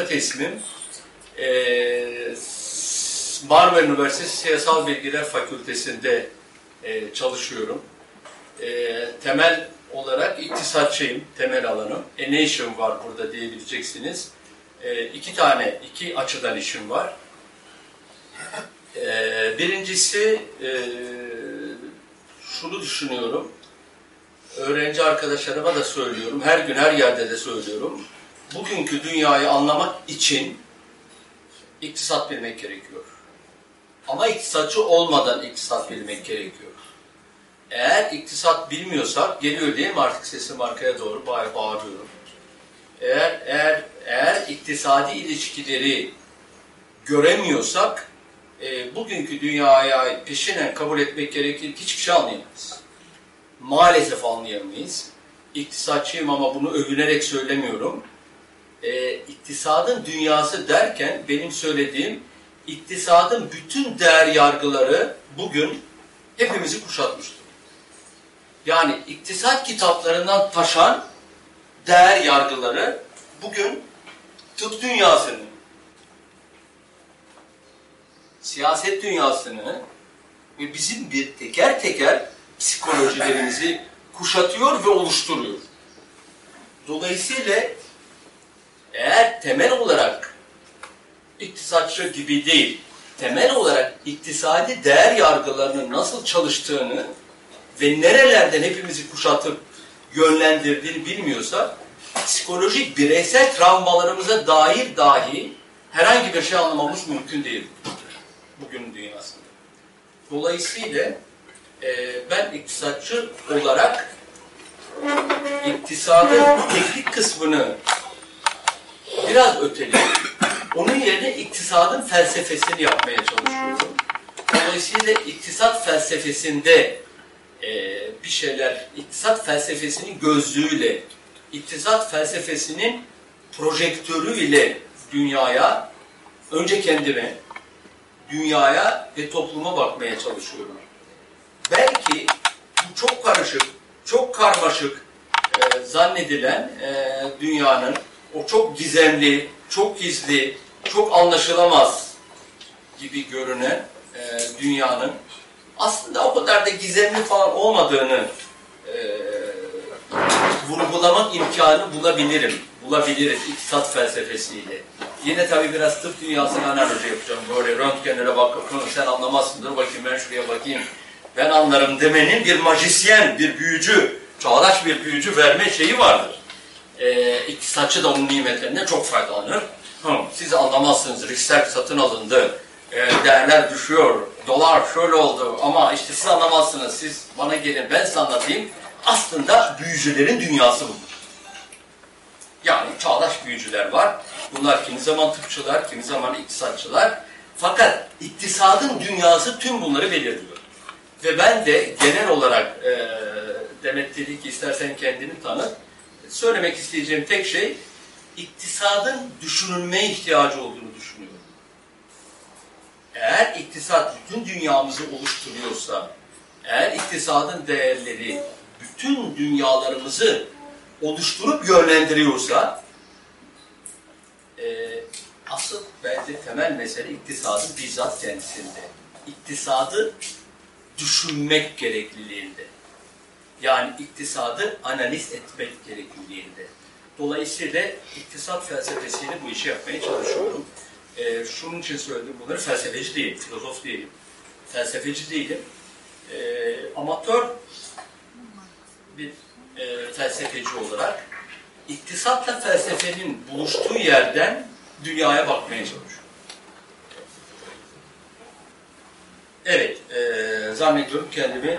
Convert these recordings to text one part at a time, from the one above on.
Rafet ismim. Ee, Marmara Üniversitesi Siyasal Bilgiler Fakültesi'nde e, çalışıyorum. E, temel olarak iktisatçıyım, temel alanım. E ne işim var burada diyebileceksiniz. E, iki tane, iki açıdan işim var. E, birincisi e, şunu düşünüyorum. Öğrenci arkadaşlarıma da söylüyorum, her gün her yerde de söylüyorum. Bugünkü dünyayı anlamak için iktisat bilmek gerekiyor. Ama iktisatçı olmadan iktisat bilmek gerekiyor. Eğer iktisat bilmiyorsak, geliyor değil mi artık sesim arkaya doğru bağ bağırıyorum. Eğer, eğer, eğer iktisadi ilişkileri göremiyorsak, e, bugünkü dünyaya peşinen kabul etmek gerekir ki hiçbir şey anlayamayız. Maalesef anlayamayız. İktisatçıyım ama bunu övünerek söylemiyorum. E, iktisadın dünyası derken benim söylediğim iktisadın bütün değer yargıları bugün hepimizi kuşatmıştır. Yani iktisat kitaplarından taşan değer yargıları bugün tıp dünyasını, siyaset dünyasını ve bizim bir teker teker psikolojilerimizi kuşatıyor ve oluşturuyor. Dolayısıyla eğer temel olarak iktisatçı gibi değil, temel olarak iktisadi değer yargılarının nasıl çalıştığını ve nerelerden hepimizi kuşatıp yönlendirdiğini bilmiyorsa, psikolojik bireysel travmalarımıza dair dahi herhangi bir şey anlamamız mümkün değil bugün dünyasında. Dolayısıyla e, ben iktisatçı olarak iktisadın teknik kısmını biraz öteleyip onun yerine iktisadın felsefesini yapmaya çalışıyorum. Dolayısıyla iktisat felsefesinde e, bir şeyler, iktisat felsefesinin gözlüğüyle, iktisat felsefesinin projektörüyle dünyaya, önce kendime, dünyaya ve topluma bakmaya çalışıyorum. Belki bu çok karışık, çok karmaşık e, zannedilen e, dünyanın o çok gizemli, çok gizli, çok anlaşılamaz gibi görünen e, dünyanın aslında o kadar da gizemli falan olmadığını e, vurgulamak imkanı bulabilirim. Bulabiliriz iktisat felsefesiyle. Yine tabii biraz tıp dünyasına analoji yapacağım. Böyle röntgenlere bakıp sen anlamazsın dur bakayım ben şuraya bakayım. Ben anlarım demenin bir majisyen, bir büyücü, çağdaş bir büyücü verme şeyi vardır. Ee, iktisatçı da onun nimetlerinden çok faydalanır. Hı, siz anlamazsınız, riskler satın alındı, e, değerler düşüyor, dolar şöyle oldu ama işte siz anlamazsınız, siz bana gelin ben size anlatayım. Aslında büyücülerin dünyası bu. Yani çağdaş büyücüler var. Bunlar kimi zaman tıpçılar, kimi zaman iktisatçılar. Fakat iktisadın dünyası tüm bunları belirliyor. Ve ben de genel olarak e, Demet dedi ki istersen kendini tanıt. Söylemek isteyeceğim tek şey iktisadın düşünülmeye ihtiyacı olduğunu düşünüyorum. Eğer iktisat bütün dünyamızı oluşturuyorsa, eğer iktisadın değerleri bütün dünyalarımızı oluşturup yönlendiriyorsa, e, asıl bence temel mesele iktisadın bizzat kendisinde. İktisadı düşünmek gerekliliğinde. Yani iktisadı analiz etmek gerekliliğinde. Dolayısıyla iktisat felsefesiyle bu işi yapmaya çalışıyorum. Ee, şunun için söyledim bunları, felsefeci değilim, filozof değilim. Felsefeci değilim. Ee, amatör bir e, felsefeci olarak iktisatla felsefenin buluştuğu yerden dünyaya bakmaya çalışıyorum. Evet, e, zannediyorum kendimi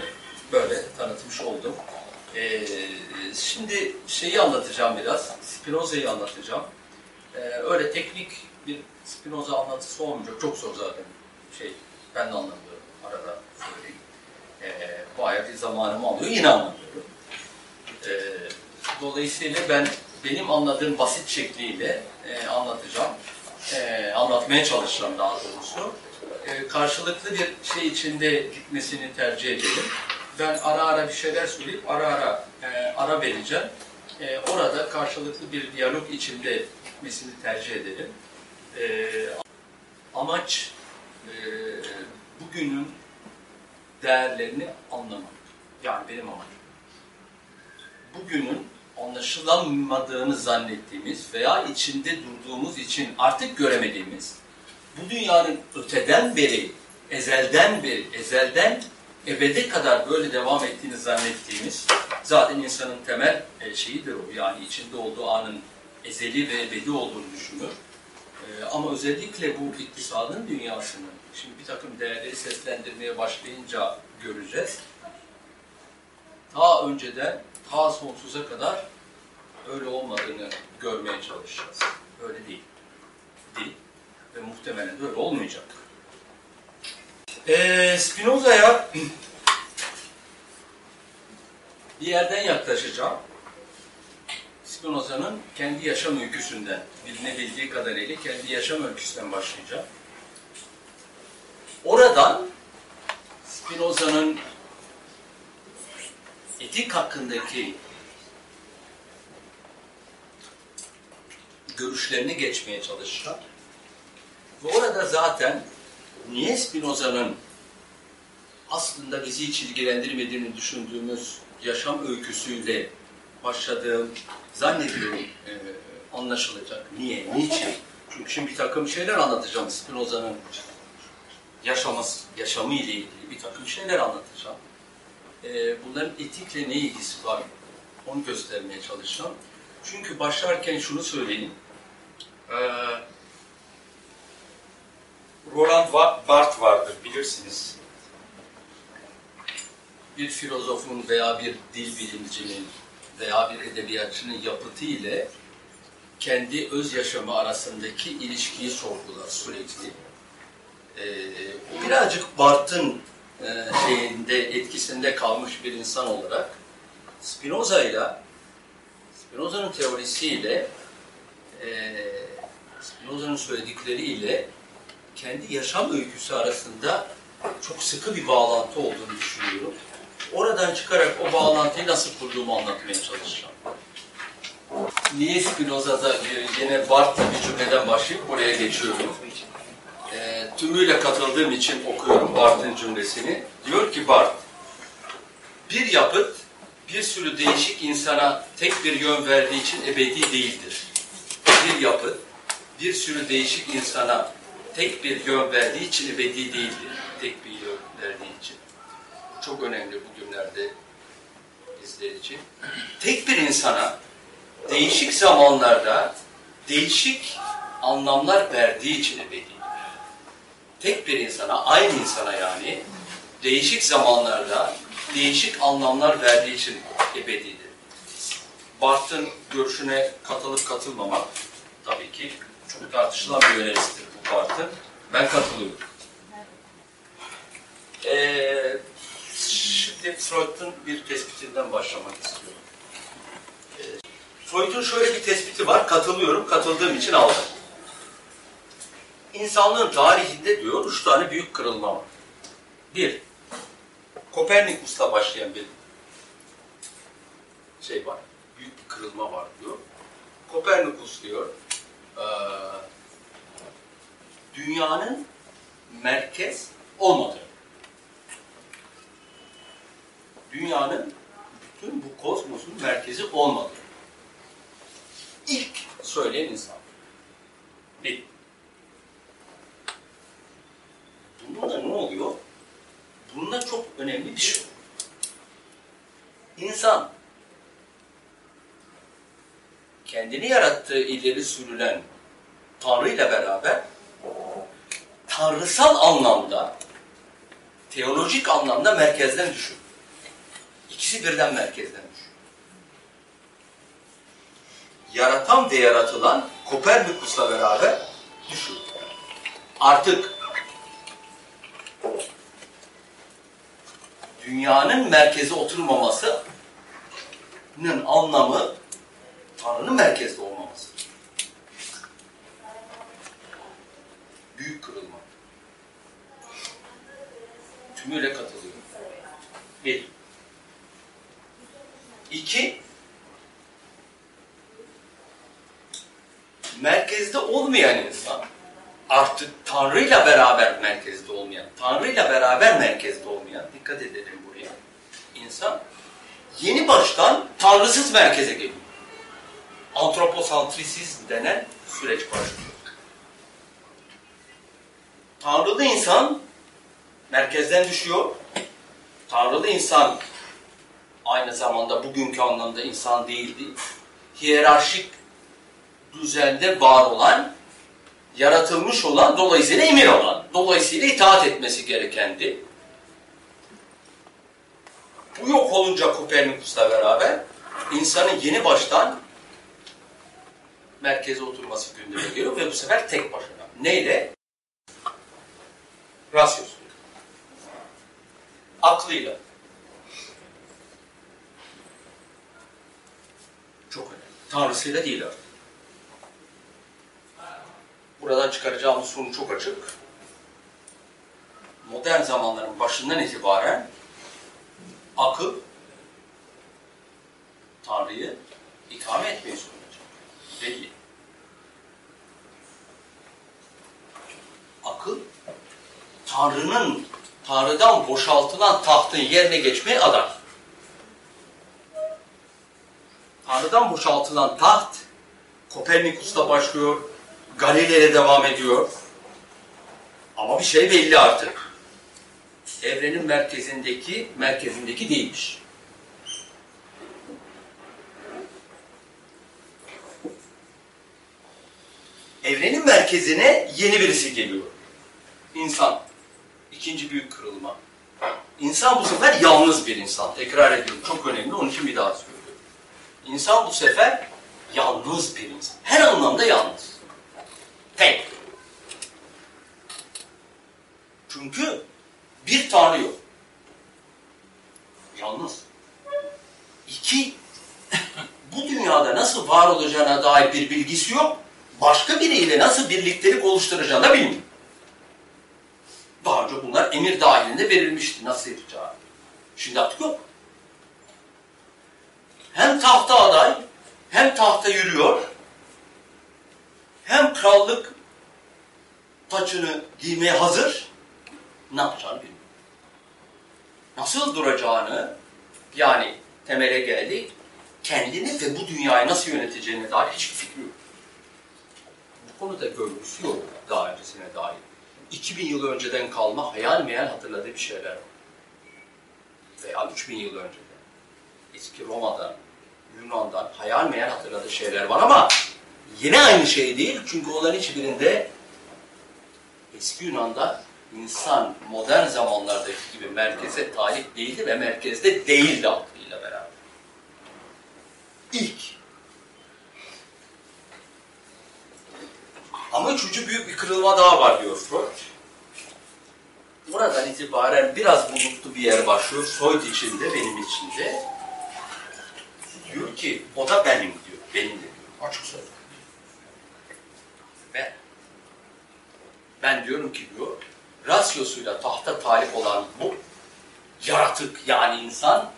böyle tanıtmış oldum. E, şimdi şeyi anlatacağım biraz, Spinoza'yı anlatacağım. E, öyle teknik bir Spinoza anlatısı olmayacak, çok zor zaten. Şey, ben de anlamıyorum, arada söyleyeyim. E, bayağı bir zamanımı alıyor, yine anlamıyorum. E, dolayısıyla ben benim anladığım basit şekliyle e, anlatacağım. E, anlatmaya çalışacağım daha doğrusu e, karşılıklı bir şey içinde gitmesini tercih edelim. Ben ara ara bir şeyler söyleyip ara ara e, ara vereceğim. E, orada karşılıklı bir diyalog içinde gitmesini tercih ederim. E, amaç e, bugünün değerlerini anlamak. Yani benim amacım. Bugünün anlaşılamadığını zannettiğimiz veya içinde durduğumuz için artık göremediğimiz bu dünyanın öteden beri, ezelden beri, ezelden ebede kadar böyle devam ettiğini zannettiğimiz zaten insanın temel e, şeyidir o. Yani içinde olduğu anın ezeli ve ebedi olduğunu düşünür. E, ama özellikle bu iktisadın dünyasını şimdi bir takım değerleri seslendirmeye başlayınca göreceğiz. Daha önceden, ta sonsuza kadar öyle olmadığını görmeye çalışacağız. Öyle değil. Değil. Ve muhtemelen öyle olmayacak. Ee, Spinoza'ya bir yerden yaklaşacağım. Spinoza'nın kendi yaşam öyküsünden, bilinebildiği kadarıyla kendi yaşam öyküsünden başlayacağım. Oradan Spinoza'nın etik hakkındaki görüşlerini geçmeye çalışacağım. Ve orada zaten niye Spinoza'nın aslında bizi hiç ilgilendirmediğini düşündüğümüz yaşam öyküsüyle başladığım zannediyorum e, anlaşılacak. Niye? Niçin? Çünkü şimdi bir takım şeyler anlatacağım Spinoza'nın yaşaması, yaşamı ile ilgili bir takım şeyler anlatacağım. E, bunların etikle ne ilgisi var? Onu göstermeye çalışacağım. Çünkü başlarken şunu söyleyeyim. E, Roland Barthes vardır bilirsiniz. bir filozofun veya bir dil bilimcinin veya bir edebiyatçının yapıtı ile kendi öz yaşamı arasındaki ilişkiyi sorgular sürekli. Ee, birazcık Barthes'ın e, şeyinde etkisinde kalmış bir insan olarak Spinoza ile Spinoza'nın teorisiyle e, Spinoza'nın söyledikleriyle kendi yaşam öyküsü arasında çok sıkı bir bağlantı olduğunu düşünüyorum. Oradan çıkarak o bağlantıyı nasıl kurduğumu anlatmaya çalışacağım. Niye Spinoza'da yine Barthes'la bir cümleden başlayıp oraya geçiyorum. E, tümüyle katıldığım için okuyorum Barthes'in cümlesini. Diyor ki Barthes, bir yapıt bir sürü değişik insana tek bir yön verdiği için ebedi değildir. Bir yapıt bir sürü değişik insana tek bir yön verdiği için ebedi değildir. Tek bir yön verdiği için. Çok önemli bugünlerde bizler için. Tek bir insana değişik zamanlarda değişik anlamlar verdiği için ebedidir. Tek bir insana, aynı insana yani değişik zamanlarda değişik anlamlar verdiği için ebedidir. Barthes'ın görüşüne katılıp katılmamak tabii ki çok tartışılan bir önerisidir Barthes'ın. Ben katılıyorum. Ee, şimdi Freud'un bir tespitinden başlamak istiyorum. Ee, Freud'un şöyle bir tespiti var, katılıyorum, katıldığım için aldım. İnsanlığın tarihinde diyor, üç tane büyük kırılma var. Bir, Kopernikus'la başlayan bir şey var, büyük bir kırılma var diyor. Kopernikus diyor, ee, dünyanın merkez olmadığı. Dünyanın bütün bu kozmosun merkezi olmadığı. İlk söyleyen insan. Bir. Bununla ne oluyor? Bununla çok önemli bir şey. İnsan kendini yarattığı ileri sürülen Tanrı ile beraber tanrısal anlamda, teolojik anlamda merkezden düşüyor. İkisi birden merkezden düşüyor. Yaratan ve yaratılan Kopernikus'la beraber düşüyor. Artık dünyanın merkeze oturmamasının anlamı Tanrı'nın merkezde olmaması. Büyük kırılma. Tümüyle katılıyorum. Bir. İki. merkezde olmayan insan, artık Tanrı'yla beraber merkezde olmayan, Tanrı'yla beraber merkezde olmayan, dikkat edelim buraya, insan yeni baştan tanrısız merkeze geliyor. Antroposantrisizm denen süreç başlıyor. Tanrılı insan merkezden düşüyor. Tanrılı insan aynı zamanda bugünkü anlamda insan değildi. Hiyerarşik düzende var olan, yaratılmış olan, dolayısıyla emir olan, dolayısıyla itaat etmesi gerekendi. Bu yok olunca Kopernikus'la beraber insanın yeni baştan merkeze oturması gündeme geliyor ve bu sefer tek başına. Neyle? Rasyosuyla. Aklıyla. Çok önemli. Tanrısıyla değil artık. Buradan çıkaracağımız sonuç çok açık. Modern zamanların başından itibaren akıl Tanrı'yı ikame etmeyi soracak. Belli. Akıl Tanrı'nın Tanrı'dan boşaltılan tahtın yerine geçmeye aday. Tanrı'dan boşaltılan taht Kopernikus'ta başlıyor, Galile'ye devam ediyor. Ama bir şey belli artık. Evrenin merkezindeki, merkezindeki değilmiş. Evrenin merkezine yeni birisi geliyor. İnsan. İkinci büyük kırılma. İnsan bu sefer yalnız bir insan. Tekrar ediyorum. Çok önemli. Onun için bir daha söylüyorum. İnsan bu sefer yalnız bir insan. Her anlamda yalnız. Tek. Çünkü bir Tanrı yok. Yalnız. İki, bu dünyada nasıl var olacağına dair bir bilgisi yok. Başka biriyle nasıl birliktelik oluşturacağını da bilmiyor. Daha önce bunlar emir dahilinde verilmişti nasıl yapacağı. Şimdi artık yok. Hem tahta aday, hem tahta yürüyor, hem krallık taçını giymeye hazır, ne yapacağını bilmiyor. Nasıl duracağını, yani temele geldi, kendini ve bu dünyayı nasıl yöneteceğine dair hiçbir fikri yok. Bu konuda görgüsü yok daha öncesine dair. 2000 yıl önceden kalma hayal meyal hatırladığı bir şeyler var. Veya 3000 yıl önceden. Eski Roma'dan, Yunan'dan hayal meyal hatırladığı şeyler var ama yine aynı şey değil. Çünkü onların hiçbirinde eski Yunan'da insan modern zamanlardaki gibi merkeze talip değildi ve merkezde değildi aklıyla beraber. İlk. Ama üçüncü büyük bir kırılma daha var diyor Freud. Buradan itibaren biraz bulutlu bir yer başlıyor. Freud içinde, benim içinde. Diyor ki, o da benim diyor. Benim de diyor. Açık söyle. Ben. Ben diyorum ki diyor, rasyosuyla tahta talip olan bu yaratık yani insan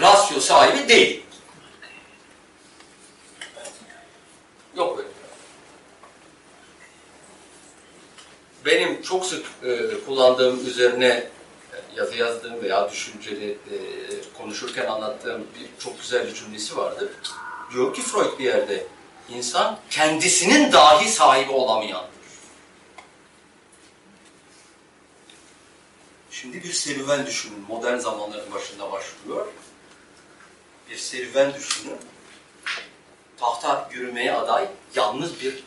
rasyo sahibi değil. Yok öyle. Benim çok sık e, kullandığım üzerine e, yazı yazdığım veya düşünceli e, konuşurken anlattığım bir çok güzel bir cümlesi vardır. Diyor ki Freud bir yerde insan kendisinin dahi sahibi olamayandır. Şimdi bir serüven düşünün. Modern zamanların başında başlıyor. Bir serüven düşünün. Tahta yürümeye aday yalnız bir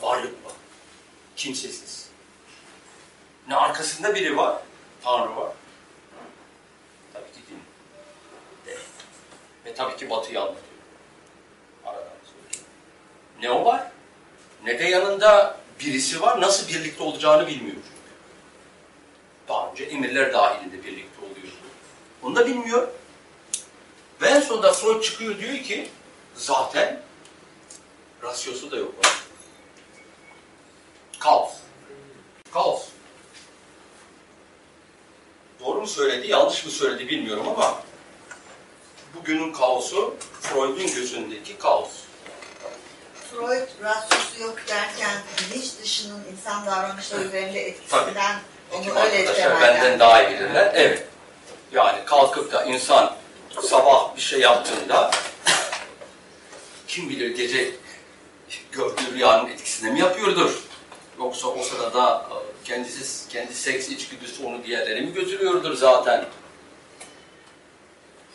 varlık var. Kimsesiz. Ne arkasında biri var, Tanrı var. Tabii ki din. De. Ve tabii ki batıyı anlatıyor. Aradan. Ne o var, ne de yanında birisi var, nasıl birlikte olacağını bilmiyor çünkü. Daha önce emirler dahilinde birlikte oluyordu. Onu da bilmiyor. Ve en sonunda Freud çıkıyor diyor ki zaten rasyosu da yok. Var. Kaos. Kaos. Doğru mu söyledi, yanlış mı söyledi bilmiyorum ama bugünün kaosu Freud'un gözündeki kaos. Freud rasyosu yok derken bilinç dışının insan davranışları üzerinde etkisinden Ekip onu öyle arkadaşlar benden daha iyi bilirler. Evet. Yani kalkıp da insan sabah bir şey yaptığında kim bilir gece gördüğü rüyanın etkisinde mi yapıyordur? Yoksa o sırada e, kendisi kendi seks içgüdüsü onu diğerleri mi götürüyordur zaten?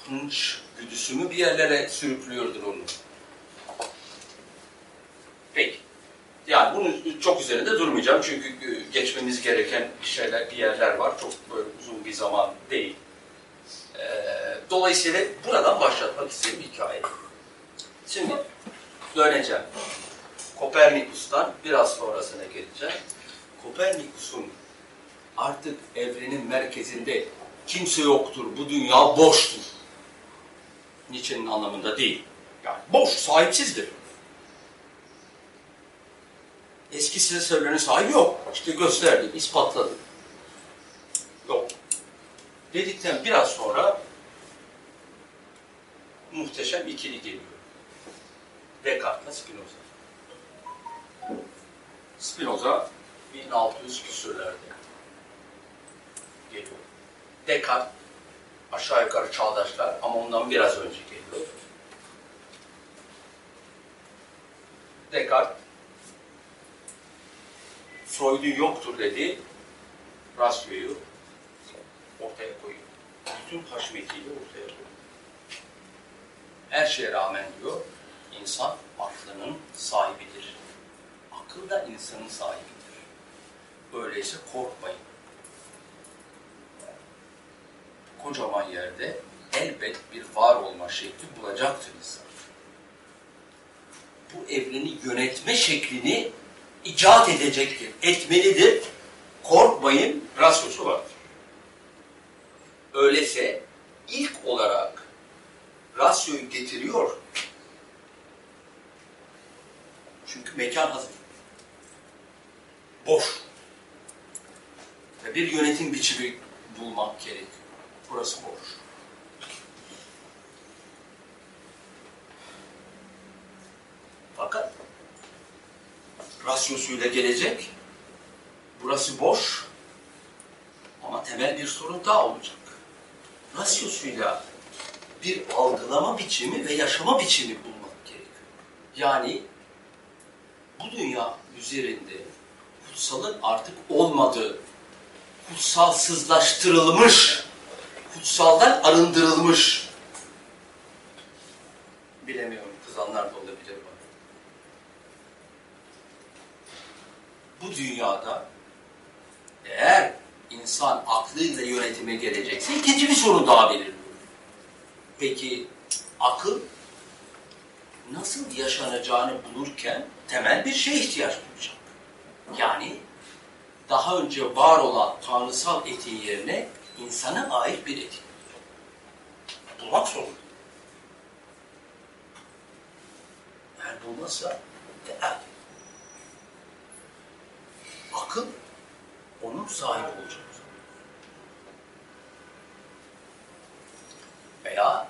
Hınç güdüsü mü bir yerlere sürüklüyordur onu? Peki. Yani bunun çok üzerinde durmayacağım çünkü e, geçmemiz gereken bir şeyler, bir yerler var. Çok böyle uzun bir zaman değil. Ee, dolayısıyla buradan başlatmak istediğim hikaye. Şimdi döneceğim. Kopernikus'tan biraz sonrasına geleceğim. Kopernikus'un artık evrenin merkezinde kimse yoktur, bu dünya boştur. Nietzsche'nin anlamında değil. Yani boş, sahipsizdir. Eski sensörlerin sahibi yok. İşte gösterdim, ispatladım. Yok. Dedikten biraz sonra muhteşem ikili geliyor. Descartes'la Spinoza. Spinoza 1600 küsürlerde geliyor. Descartes aşağı yukarı çağdaşlar ama ondan biraz önce geliyor. Descartes Freud'un yoktur dediği rasyoyu ortaya koyuyor. Bütün haşmetiyle ortaya koyuyor. Her şeye rağmen diyor, insan aklının sahibidir. Akıl da insanın sahibidir. Öyleyse korkmayın. Kocaman yerde elbet bir var olma şekli bulacaktır insan. Bu evreni yönetme şeklini icat edecektir, etmelidir. Korkmayın, rasyosu vardır. Öyleyse ilk olarak rasyoyu getiriyor. Çünkü mekan hazır. Boş. Bir yönetim biçimi bulmak gerekiyor. Burası boş. Fakat rasyosuyla gelecek. Burası boş. Ama temel bir sorun daha olacak. Rasyosuyla bir algılama biçimi ve yaşama biçimi bulmak gerekiyor. Yani bu dünya üzerinde kutsalın artık olmadığı, kutsalsızlaştırılmış, kutsaldan arındırılmış. Bilemiyorum, kızanlar da olabilir bana. Bu dünyada eğer insan aklıyla yönetime gelecekse ikinci bir sorun daha belirliyor. Peki akıl nasıl yaşanacağını bulurken temel bir şeye ihtiyaç duyacak. Yani daha önce var olan tanrısal etiğin yerine insana ait bir etik bulmak zorunda. Eğer bulmazsa eğer akıl onun sahibi olacak. Veya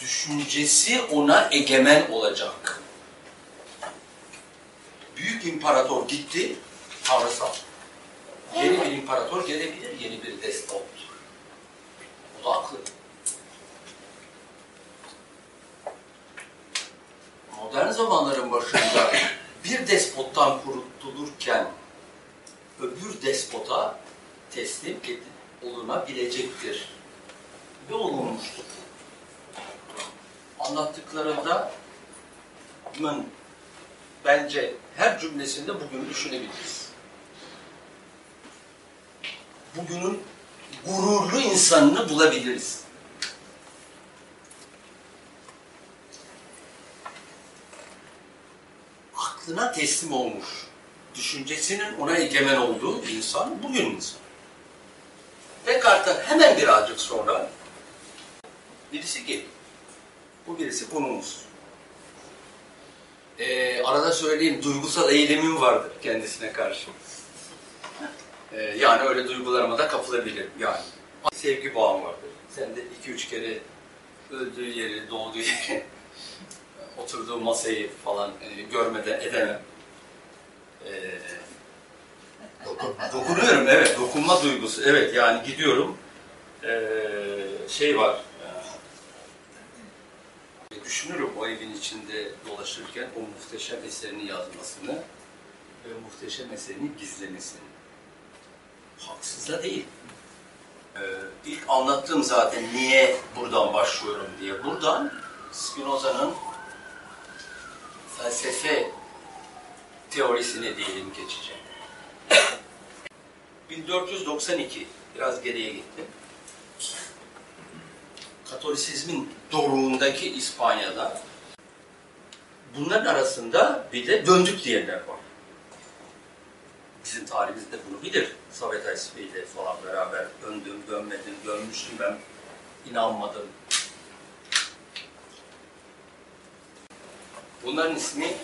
düşüncesi ona egemen olacak. Büyük imparator gitti, tanrısal. Yeni bir imparator gelebilir, yeni bir despot. O da aklı. Modern zamanların başında bir despottan kurtulurken öbür despota teslim olunabilecektir. Ve olunmuştur. Anlattıklarında ben- bence her cümlesinde bugünü düşünebiliriz. Bugünün gururlu insanını bulabiliriz. Aklına teslim olmuş, düşüncesinin ona egemen olduğu insan bugün insan. Descartes'ten hemen birazcık sonra birisi geliyor. Bu birisi konumuz. Ee, arada söyleyeyim duygusal eğilimim vardır kendisine karşı. Ee, yani öyle duygularıma da kapılabilirim yani. Sevgi bağım vardır. Sen de iki üç kere öldüğü yeri, doğduğu yeri oturduğu masayı falan e, görmeden edemem. E, doku- dokunuyorum evet, dokunma duygusu. Evet yani gidiyorum. E, şey var. Düşünürüm o evin içinde dolaşırken o muhteşem eserini yazmasını ve muhteşem eserini gizlemesini. Haksız da değil. Ee, ilk anlattığım zaten niye buradan başlıyorum diye. Buradan Spinoza'nın felsefe teorisine diyelim geçeceğim. 1492, biraz geriye gittim. Katolisizmin doruğundaki İspanya'da bunların arasında bir de döndük diyenler var. Bizim tarihimizde bunu bilir. Aysibe ile falan beraber döndüm, dönmedim, dönmüştüm ben, inanmadım. Bunların ismi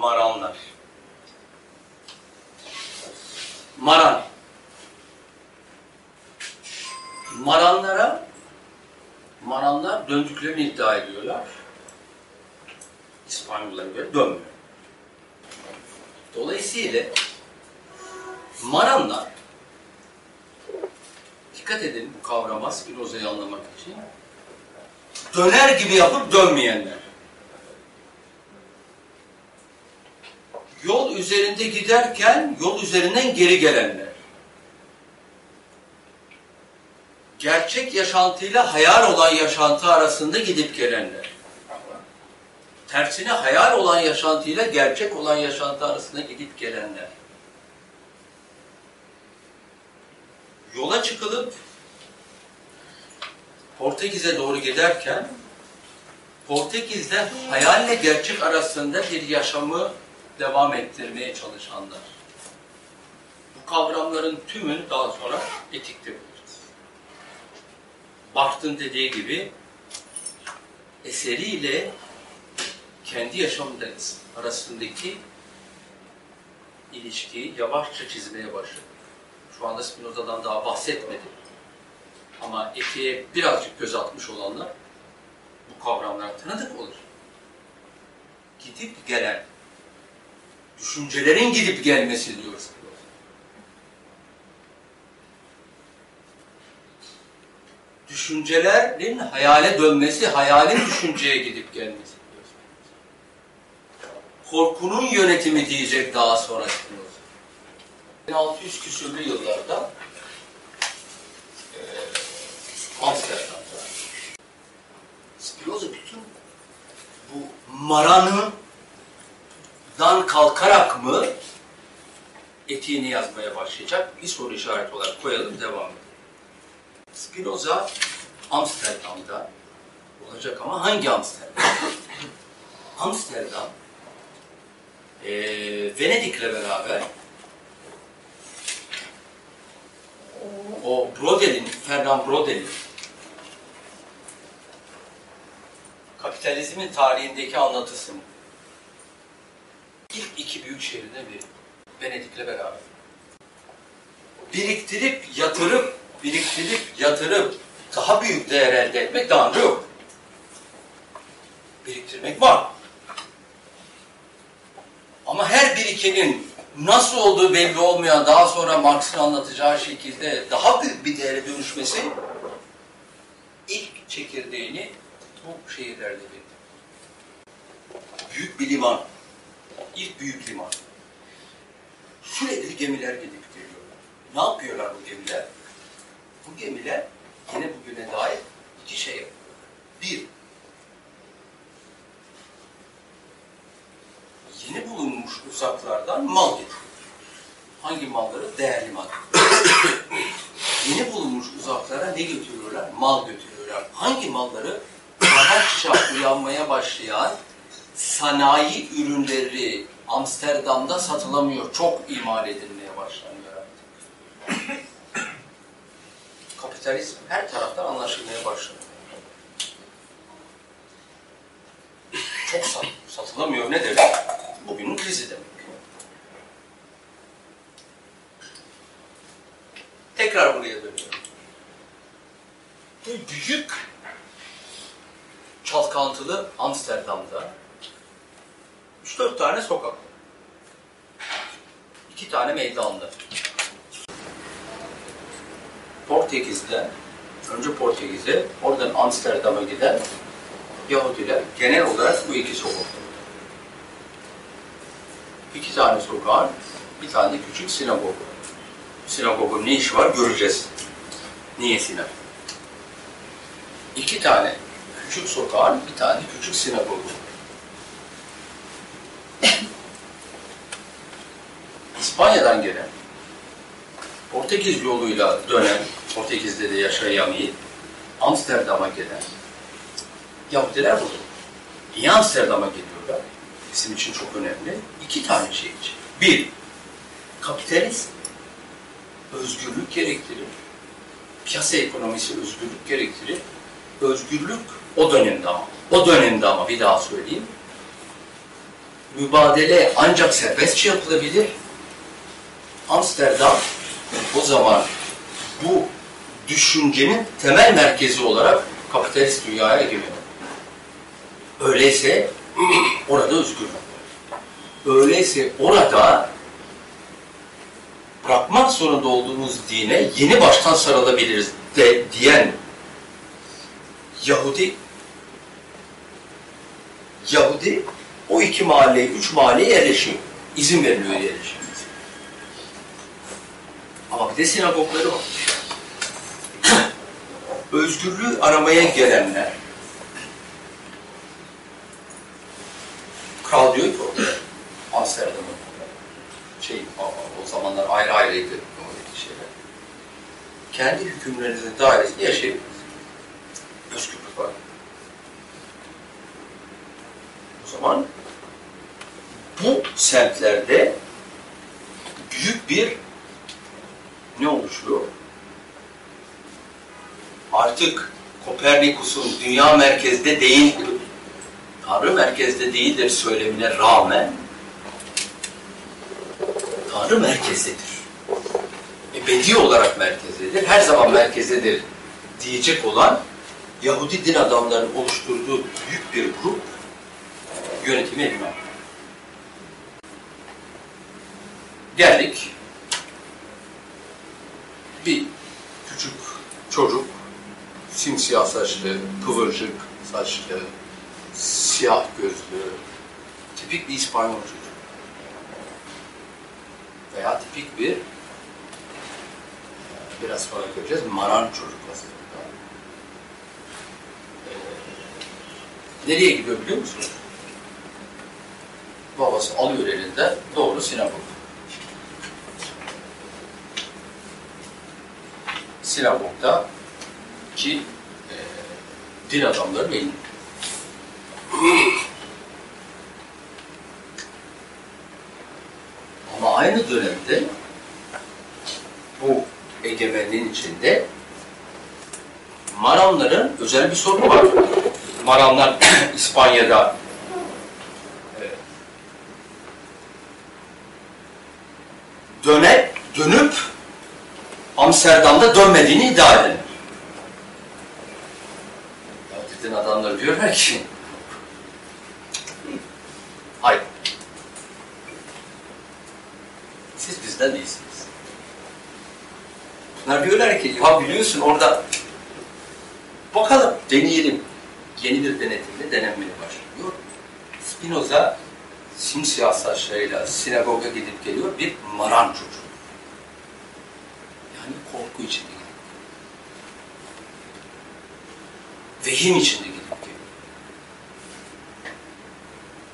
Maranlar. Maran. Maranlara Maranlar döndüklerini iddia ediyorlar. İspanyollara göre dönmüyor. Dolayısıyla Maranlar dikkat edin bu kavrama Spinoza'yı anlamak için döner gibi yapıp dönmeyenler. Yol üzerinde giderken yol üzerinden geri gelenler. Gerçek yaşantıyla hayal olan yaşantı arasında gidip gelenler. Tersine hayal olan yaşantıyla gerçek olan yaşantı arasında gidip gelenler. Yola çıkılıp Portekiz'e doğru giderken Portekiz'de hayalle gerçek arasında bir yaşamı devam ettirmeye çalışanlar. Bu kavramların tümünü daha sonra etikte Barthes dediği gibi eseriyle kendi yaşamında arasındaki ilişkiyi yavaşça çizmeye başladı. Şu anda Spinoza'dan daha bahsetmedim. Ama etiğe birazcık göz atmış olanlar bu kavramlara tanıdık olur. Gidip gelen, düşüncelerin gidip gelmesi diyor Spinoza. Düşüncelerin hayale dönmesi, hayalin düşünceye gidip gelmesi. Korkunun yönetimi diyecek daha sonra Spinoza. 1600 küsürlü yıllarda Amsterdam'da Spinoza bütün bu maranı dan kalkarak mı etiğini yazmaya başlayacak? Bir soru işareti olarak koyalım, devam edelim. Spinoza Amsterdam'da olacak ama hangi Amsterdam? Amsterdam eee Venedik'le beraber o Brodel'in, Fernand Brodel'in kapitalizmin tarihindeki anlatısını ilk iki büyük şehirde biri. Venedik'le beraber. Biriktirip, yatırıp, biriktirip, yatırıp daha büyük değer elde etmek daha yok. Biriktirmek var. Ama her birikenin nasıl olduğu belli olmayan daha sonra Marx'ın anlatacağı şekilde daha büyük bir değere dönüşmesi ilk çekirdeğini bu şehirlerde verdi. Büyük bir liman. İlk büyük liman. Sürekli gemiler gidip geliyorlar. Ne yapıyorlar bu gemiler? Bu gemiler yine bugüne dair iki şey yapıyorlar. Bir, yeni bulunmuş uzaklardan mal getiriyor. Hangi malları? Değerli mal. yeni bulunmuş uzaklara ne götürüyorlar? Mal götürüyorlar. Hangi malları? Yavaşça uyanmaya başlayan sanayi ürünleri Amsterdam'da satılamıyor. Çok imal edilmeye başlanıyor artık. Kapitalizm her taraftan anlaşılmaya başladı. Çok sat, satılamıyor ne demek? Bugünün krizi demek. Tekrar buraya dönüyorum. Bu büyük çalkantılı Amsterdam'da 3-4 tane sokak. iki tane meydanlı. Portekiz'de, önce Portekiz'e, oradan Amsterdam'a giden Yahudiler genel olarak bu iki sokakta. İki tane sokağın bir tane küçük sinagog. Sinagogun ne işi var göreceğiz. Niye sinagog? İki tane küçük sokağın bir tane küçük sinagogu. İspanya'dan gelen, Portekiz yoluyla dönen, Portekiz'de de yaşayamayıp Amsterdam'a gelen Yahudiler burada. Niye Amsterdam'a geliyorlar? Bizim için çok önemli. İki tane şey için. Bir, kapitalizm özgürlük gerektirir. Piyasa ekonomisi özgürlük gerektirir. Özgürlük o dönemde ama. O dönemde ama bir daha söyleyeyim. Mübadele ancak serbestçe yapılabilir. Amsterdam o zaman bu düşüncenin temel merkezi olarak kapitalist dünyaya egemen. Öyleyse orada özgürlük var. Öyleyse orada bırakmak zorunda olduğumuz dine yeni baştan sarılabiliriz de, diyen Yahudi Yahudi o iki mahalleye, üç mahalleye yerleşiyor. İzin veriliyor yerleşmesi. De sinagogları var. Özgürlüğü aramaya gelenler Kral diyor ki Amsterdam'ın şey o, zamanlar ayrı ayrıydı o şeyler. Kendi hükümlerinizin dairesinde yaşayabilirsiniz. Özgürlük var. O zaman bu semtlerde büyük bir ne oluşuyor? Artık Kopernikus'un dünya merkezde değildir, Tanrı merkezde değildir söylemine rağmen Tanrı merkezdedir. Ebedi olarak merkezdedir, her zaman merkezdedir diyecek olan Yahudi din adamlarının oluşturduğu büyük bir grup yönetimi eline. Geldik. Bir küçük çocuk, simsiyah saçlı, kıvırcık saçlı, siyah gözlü, tipik bir İspanyol çocuk. Veya tipik bir, biraz sonra göreceğiz, maran çocuk aslında. Ee, nereye gidiyor biliyor musunuz? Babası alıyor elinden, doğru sinagog. Sinagogda ki e, din adamları belli. Ama aynı dönemde bu egemenliğin içinde Maranların özel bir sorunu var. Maranlar İspanya'da e, döne, dönüp Amsterdam'da dönmediğini iddia eder. Ya dedin adamlar diyorlar ki hayır. Siz bizden değilsiniz. Bunlar diyorlar ki ya biliyorsun orada bakalım deneyelim. Yeni bir denetimle denenmeye başlıyor. Spinoza simsiyah saçlarıyla sinagoga gidip geliyor bir maran çocuk. Yani korku içinde gidip. Vehim içinde gidip.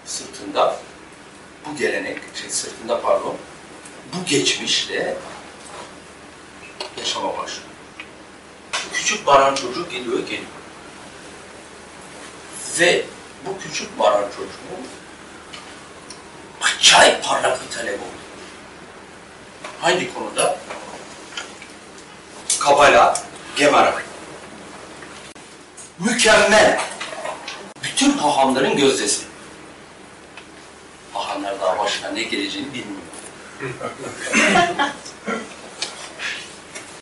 Sırtında bu gelenek, şey, sırtında pardon, bu geçmişle yaşama başlıyor. Küçük baran çocuk geliyor, geliyor. Ve bu küçük baran çocuğun acayip parlak bir talep oldu. Hangi konuda? Kabala, Gemara. Mükemmel. Bütün hahamların gözdesi. Hahamlar daha başına ne geleceğini bilmiyor.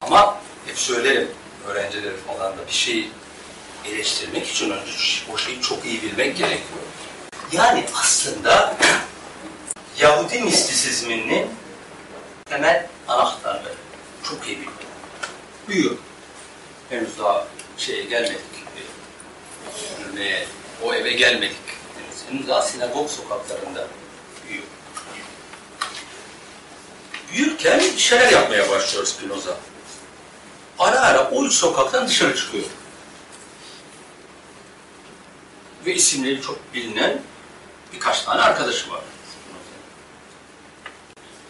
Ama hep söylerim öğrencileri falan da bir şeyi eleştirmek için önce o şeyi çok iyi bilmek gerekiyor. Yani aslında Yahudi mistisizminin temel anahtarları çok iyi biliyor. Büyüyor. Henüz daha şeye gelmedik. Ve o eve gelmedik. Henüz daha sinagog sokaklarında büyüyor. Büyürken bir şeyler yapmaya başlıyor Spinoza. Ara ara o üç sokaktan dışarı çıkıyor. Ve isimleri çok bilinen birkaç tane arkadaşı var.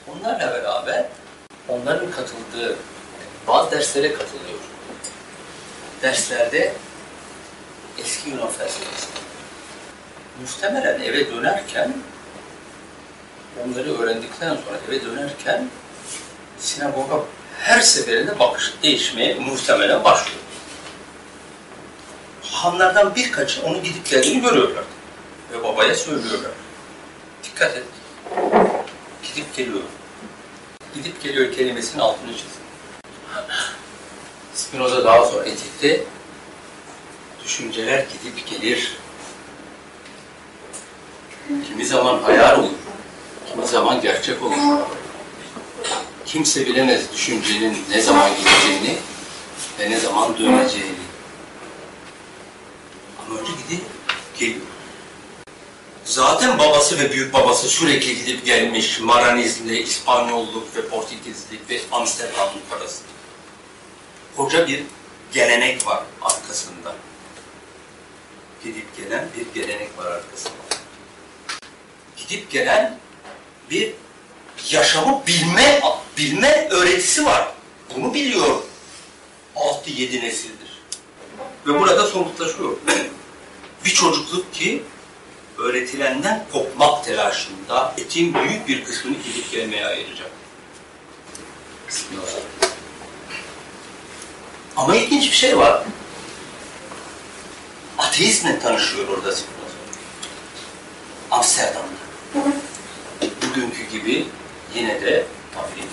Onlarla beraber onların katıldığı bazı derslere katılıyor. Derslerde eski Yunan felsefesi. Muhtemelen eve dönerken onları öğrendikten sonra eve dönerken sinagoga her seferinde bakış değişmeye muhtemelen başlıyor. Hanlardan birkaçı onu gidip geldiğini görüyorlar. Ve babaya söylüyorlar. Dikkat et. Gidip geliyor. Gidip geliyor kelimesinin altını çizin. Spinoza daha sonra etikte düşünceler gidip gelir. Kimi zaman hayal olur. Kimi zaman gerçek olur. Kimse bilemez düşüncenin ne zaman gideceğini ve ne zaman döneceğini. Ama önce gidip geliyor. Zaten babası ve büyük babası sürekli gidip gelmiş Maranizmle, İspanyolluk ve Portekizlik ve Amsterdamlık arasında. Koca bir gelenek var arkasında. Gidip gelen bir gelenek var arkasında. Gidip gelen bir yaşamı bilme bilme öğretisi var. Bunu biliyor 6-7 nesildir. Ve burada somutlaşıyor. bir çocukluk ki öğretilenden kopmak telaşında etin büyük bir kısmını gidip gelmeye ayıracak. Bismillah. Ama ilginç bir şey var. Ateizmle tanışıyor orada Spinoza. Amsterdam'da. Bugünkü gibi yine de tabii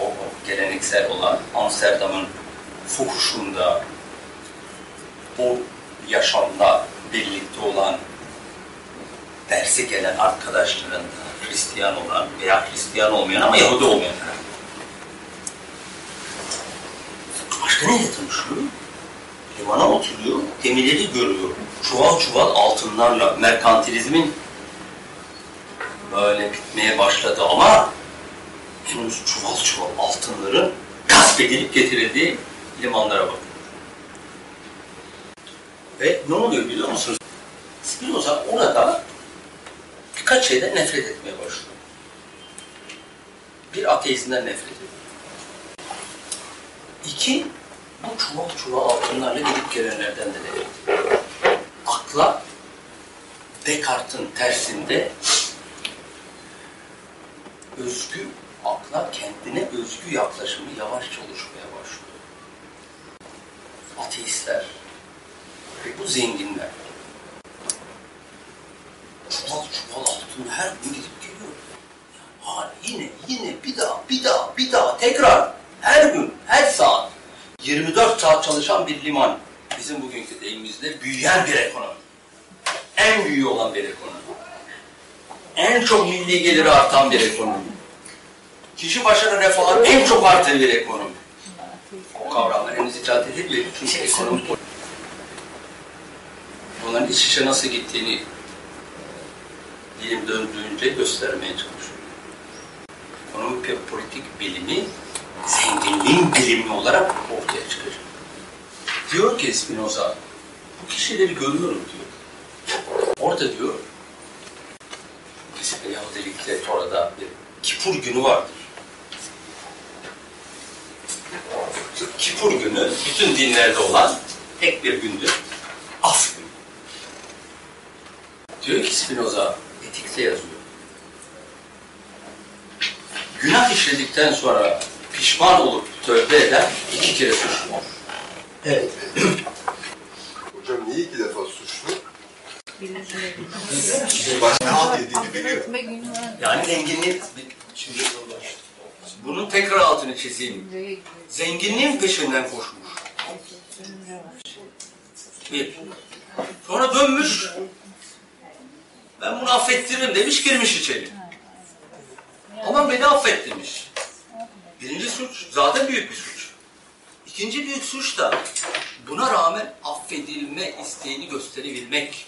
o, geleneksel olan Amsterdam'ın fuhuşunda o yaşamda birlikte olan derse gelen arkadaşlarında Hristiyan olan veya Hristiyan olmayan ama Yahudi olmayan Başka neyle tanışıyor? Limana oturuyor, gemileri görüyor. Çuval çuval altınlarla merkantilizmin böyle bitmeye başladı ama henüz çuval çuval altınların gasp edilip getirildiği limanlara bakıyor. Ve ne oluyor biliyor musunuz? Spinoza orada birkaç şeyden nefret etmeye başlıyor. Bir ateizmden nefret ediyor. İki, bu çuval çuval altınlarla gidip gelenlerden de ediyor. Akla Descartes'in tersinde özgü akla kendine özgü yaklaşımı yavaşça oluşmaya başlıyor. Ateistler ve bu zenginler çuval çuval altın her gün gidip geliyor. Ha, yine yine bir daha bir daha bir daha tekrar her gün her saat 24 saat çalışan bir liman bizim bugünkü deyimimizde büyüyen bir ekonomi. En büyüğü olan bir ekonomi. En çok milli geliri artan bir ekonomi. Kişi başına refahın en çok arttığı bir ekonomi. O kavramlar henüz icat edilmiyor. Çünkü ekonomi Bunların iç içe nasıl gittiğini dilim döndüğünce göstermeye çalışıyor. Ekonomi ve politik bilimi zenginliğin bilimi olarak ortaya çıkacak. Diyor ki Spinoza, bu kişileri görüyorum diyor. Orada diyor, mesela Yahudilikte Tora'da bir Kipur günü vardır. Kipur günü bütün dinlerde olan tek bir gündür. Af günü. Diyor ki Spinoza, etikte yazıyor. Günah işledikten sonra pişman olup tövbe eden iki kere suçlu. Evet. Hocam niye iki defa suçlu? Başka alt yediğini biliyor. Yani zenginliğin, şimdi bunun tekrar altını çizeyim. Zenginliğin peşinden koşmuş. Bir. Sonra dönmüş. Ben bunu affettiririm demiş girmiş içeri. Ama beni affet demiş. Birinci suç zaten büyük bir suç. İkinci büyük suç da buna rağmen affedilme isteğini gösterebilmek.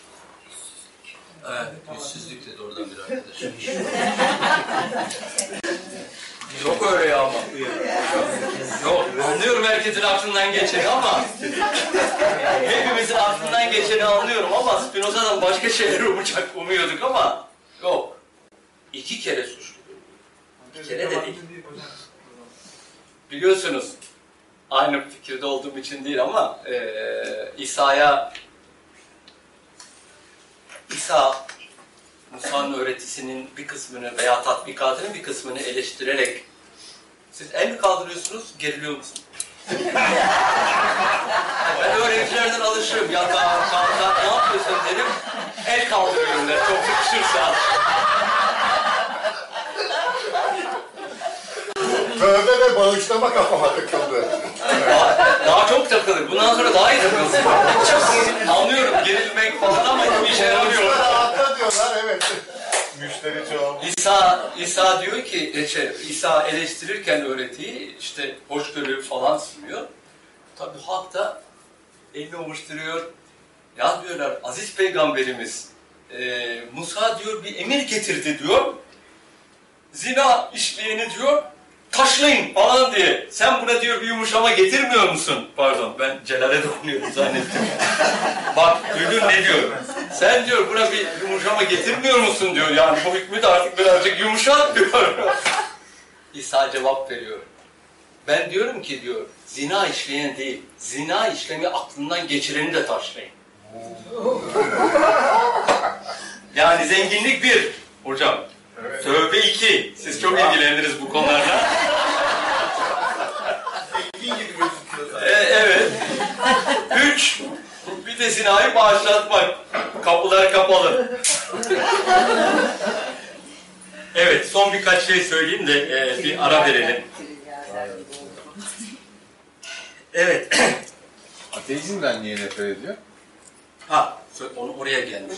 Evet, yüzsüzlük dedi oradan bir arkadaş. Yok öyle ya ama. Yok, anlıyorum herkesin aklından geçeni ama hepimizin aklından geçeni anlıyorum ama Spinoza'dan başka şeyler umacak, umuyorduk ama yok. İki kere suçlu. Bir kere de değil. Biliyorsunuz aynı fikirde olduğum için değil ama eee İsa'ya İsa Musa'nın öğretisinin bir kısmını veya tatbikatının bir kısmını eleştirerek siz el mi kaldırıyorsunuz, geriliyor musunuz? ben öğrencilerden alışırım. Yatağa, kalkar, ne yapıyorsun derim. El kaldırıyorum der, çok sıkışırsa. Tövbe ve bağışlama kafama takıldı. Daha, daha çok takılır. Bundan sonra daha iyi takılsın. Anlıyorum gerilmek falan ama bir işe yaramıyor. Rahatla diyorlar evet. Müşteri çoğalmış. İsa, İsa diyor ki, e, şey, İsa eleştirirken öğretiyi işte hoşgörü falan sunuyor. Tabi halk da elini ovuşturuyor. Ya diyorlar aziz peygamberimiz e, Musa diyor bir emir getirdi diyor. Zina işleyeni diyor taşlayın falan diye. Sen buna diyor bir yumuşama getirmiyor musun? Pardon ben Celal'e dokunuyorum zannettim. Bak duydun ne diyor? Sen diyor buna bir yumuşama getirmiyor musun diyor. Yani bu hükmü de artık birazcık yumuşat diyor. İsa cevap veriyor. Ben diyorum ki diyor zina işleyen değil, zina işlemi aklından geçireni de taşlayın. yani zenginlik bir hocam. Tövbe iki. Siz çok ilgilendiniz bu konularla. E, evet. Üç. Bir de zinayı bağışlatmak. Kapılar kapalı. evet, son birkaç şey söyleyeyim de e, bir ara verelim. Evet. Ateizmden niye nefret ediyor? Ha, onu oraya gelmiş.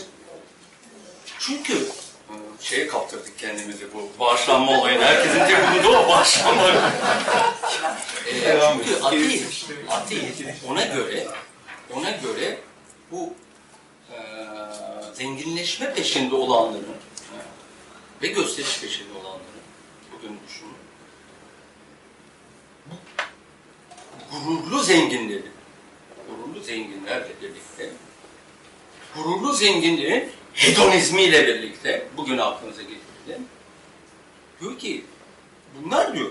Çünkü şeye kaptırdık kendimizi bu bağışlanma olayına. Herkesin tepkisi o bağışlanma. e, çünkü ateist, ateist ona göre ona göre bu e, zenginleşme peşinde olanların ve gösteriş peşinde olanların bugün düşünün gururlu zenginleri gururlu zenginlerle birlikte gururlu zenginlerin hedonizmiyle birlikte bugün aklınıza getirdi. Diyor ki bunlar diyor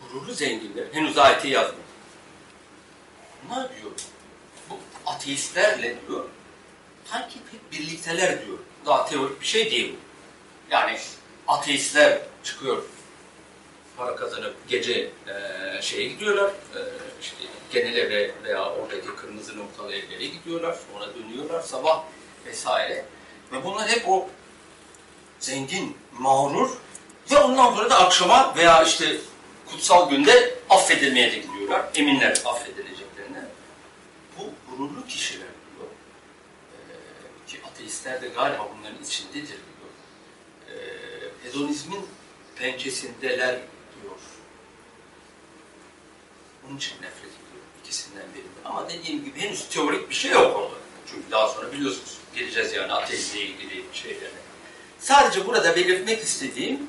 gururlu zenginler henüz ayeti yazmadı. Bunlar diyor bu ateistlerle diyor sanki pek birlikteler diyor. Daha teorik bir şey değil bu. Yani ateistler çıkıyor para kazanıp gece e, şeye gidiyorlar, e, işte genel eve veya oradaki kırmızı noktalı evlere gidiyorlar, sonra dönüyorlar sabah vesaire. Ve bunlar hep o zengin, mağrur ve ondan sonra da akşama veya işte kutsal günde affedilmeye de gidiyorlar. Eminler affedileceklerine. Bu gururlu kişiler diyor. E, ki ateistler de galiba bunların içindedir diyor. E, hedonizmin pençesindeler diyor. Onun için nefret ediyorum ikisinden birinden. Ama dediğim gibi henüz teorik bir şey yok orada. Çünkü daha sonra biliyorsunuz geleceğiz yani ateizle ilgili şeylerine. Sadece burada belirtmek istediğim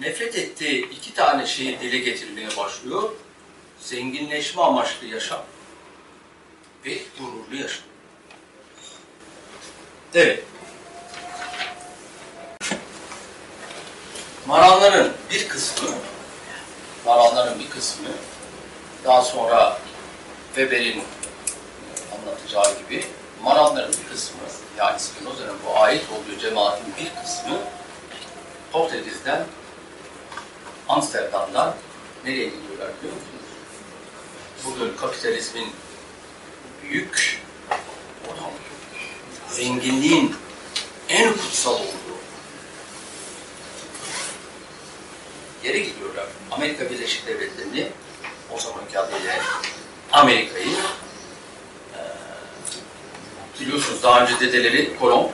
nefret ettiği iki tane şeyi dile getirmeye başlıyor. Zenginleşme amaçlı yaşam ve gururlu yaşam. Evet. Maranların bir kısmı, Maranların bir kısmı daha sonra Weber'in anlatacağı gibi Maranların bir kısmı yani Spinoza'nın bu ait olduğu cemaatin bir kısmı Portekiz'den Amsterdam'dan nereye gidiyorlar biliyor musunuz? Bugün kapitalizmin büyük olan zenginliğin en kutsal olduğu yere gidiyorlar. Amerika Birleşik Devletleri'ni o zamanki adıyla Amerika'yı biliyorsunuz daha önce dedeleri Kolomb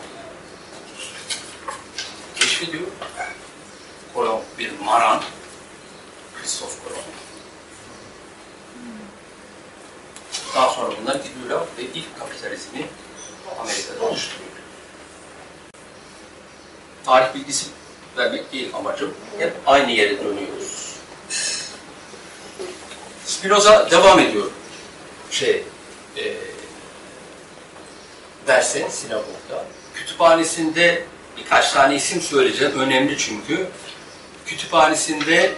keşfediyor. Kolomb bir maran. Christoph Kolomb. Daha sonra bunlar gidiyorlar ve ilk kapitalizmi Amerika'da oluşturuyor. Tarih bilgisi vermek değil amacım. Hep aynı yere dönüyoruz. Spinoza devam ediyor. Şey, e, derse sinagogda. Kütüphanesinde birkaç tane isim söyleyeceğim. Önemli çünkü. Kütüphanesinde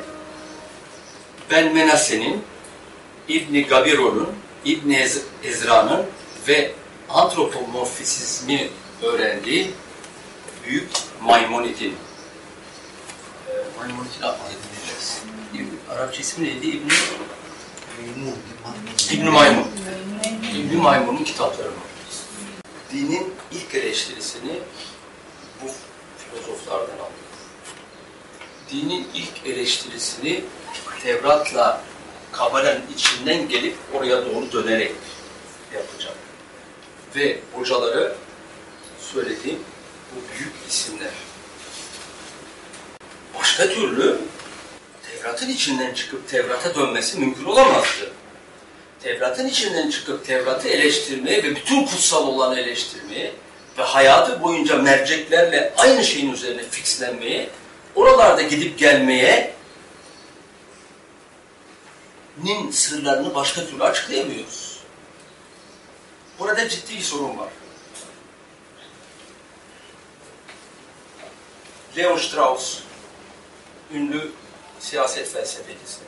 Ben Menasse'nin, İbni Gabirol'un, İbni Ez- Ezra'nın ve antropomorfizmi öğrendiği büyük Maimonid'in e, adını dinleyeceğiz. İbni- Arapça ismi neydi? İbni İbn Maymun. İbn Maymun'un kitapları var. Dinin ilk eleştirisini bu filozoflardan alıyor. Dinin ilk eleştirisini Tevrat'la Kabala'nın içinden gelip oraya doğru dönerek yapacak. Ve hocaları söylediğim bu büyük isimler. Başka türlü Tevrat'ın içinden çıkıp Tevrat'a dönmesi mümkün olamazdı. Tevrat'ın içinden çıkıp Tevrat'ı eleştirmeye ve bütün kutsal olanı eleştirmeye ve hayatı boyunca merceklerle aynı şeyin üzerine fixlenmeye, oralarda gidip gelmeye nin sırlarını başka türlü açıklayamıyoruz. Burada ciddi bir sorun var. Leo Strauss, ünlü siyaset felsefecisi.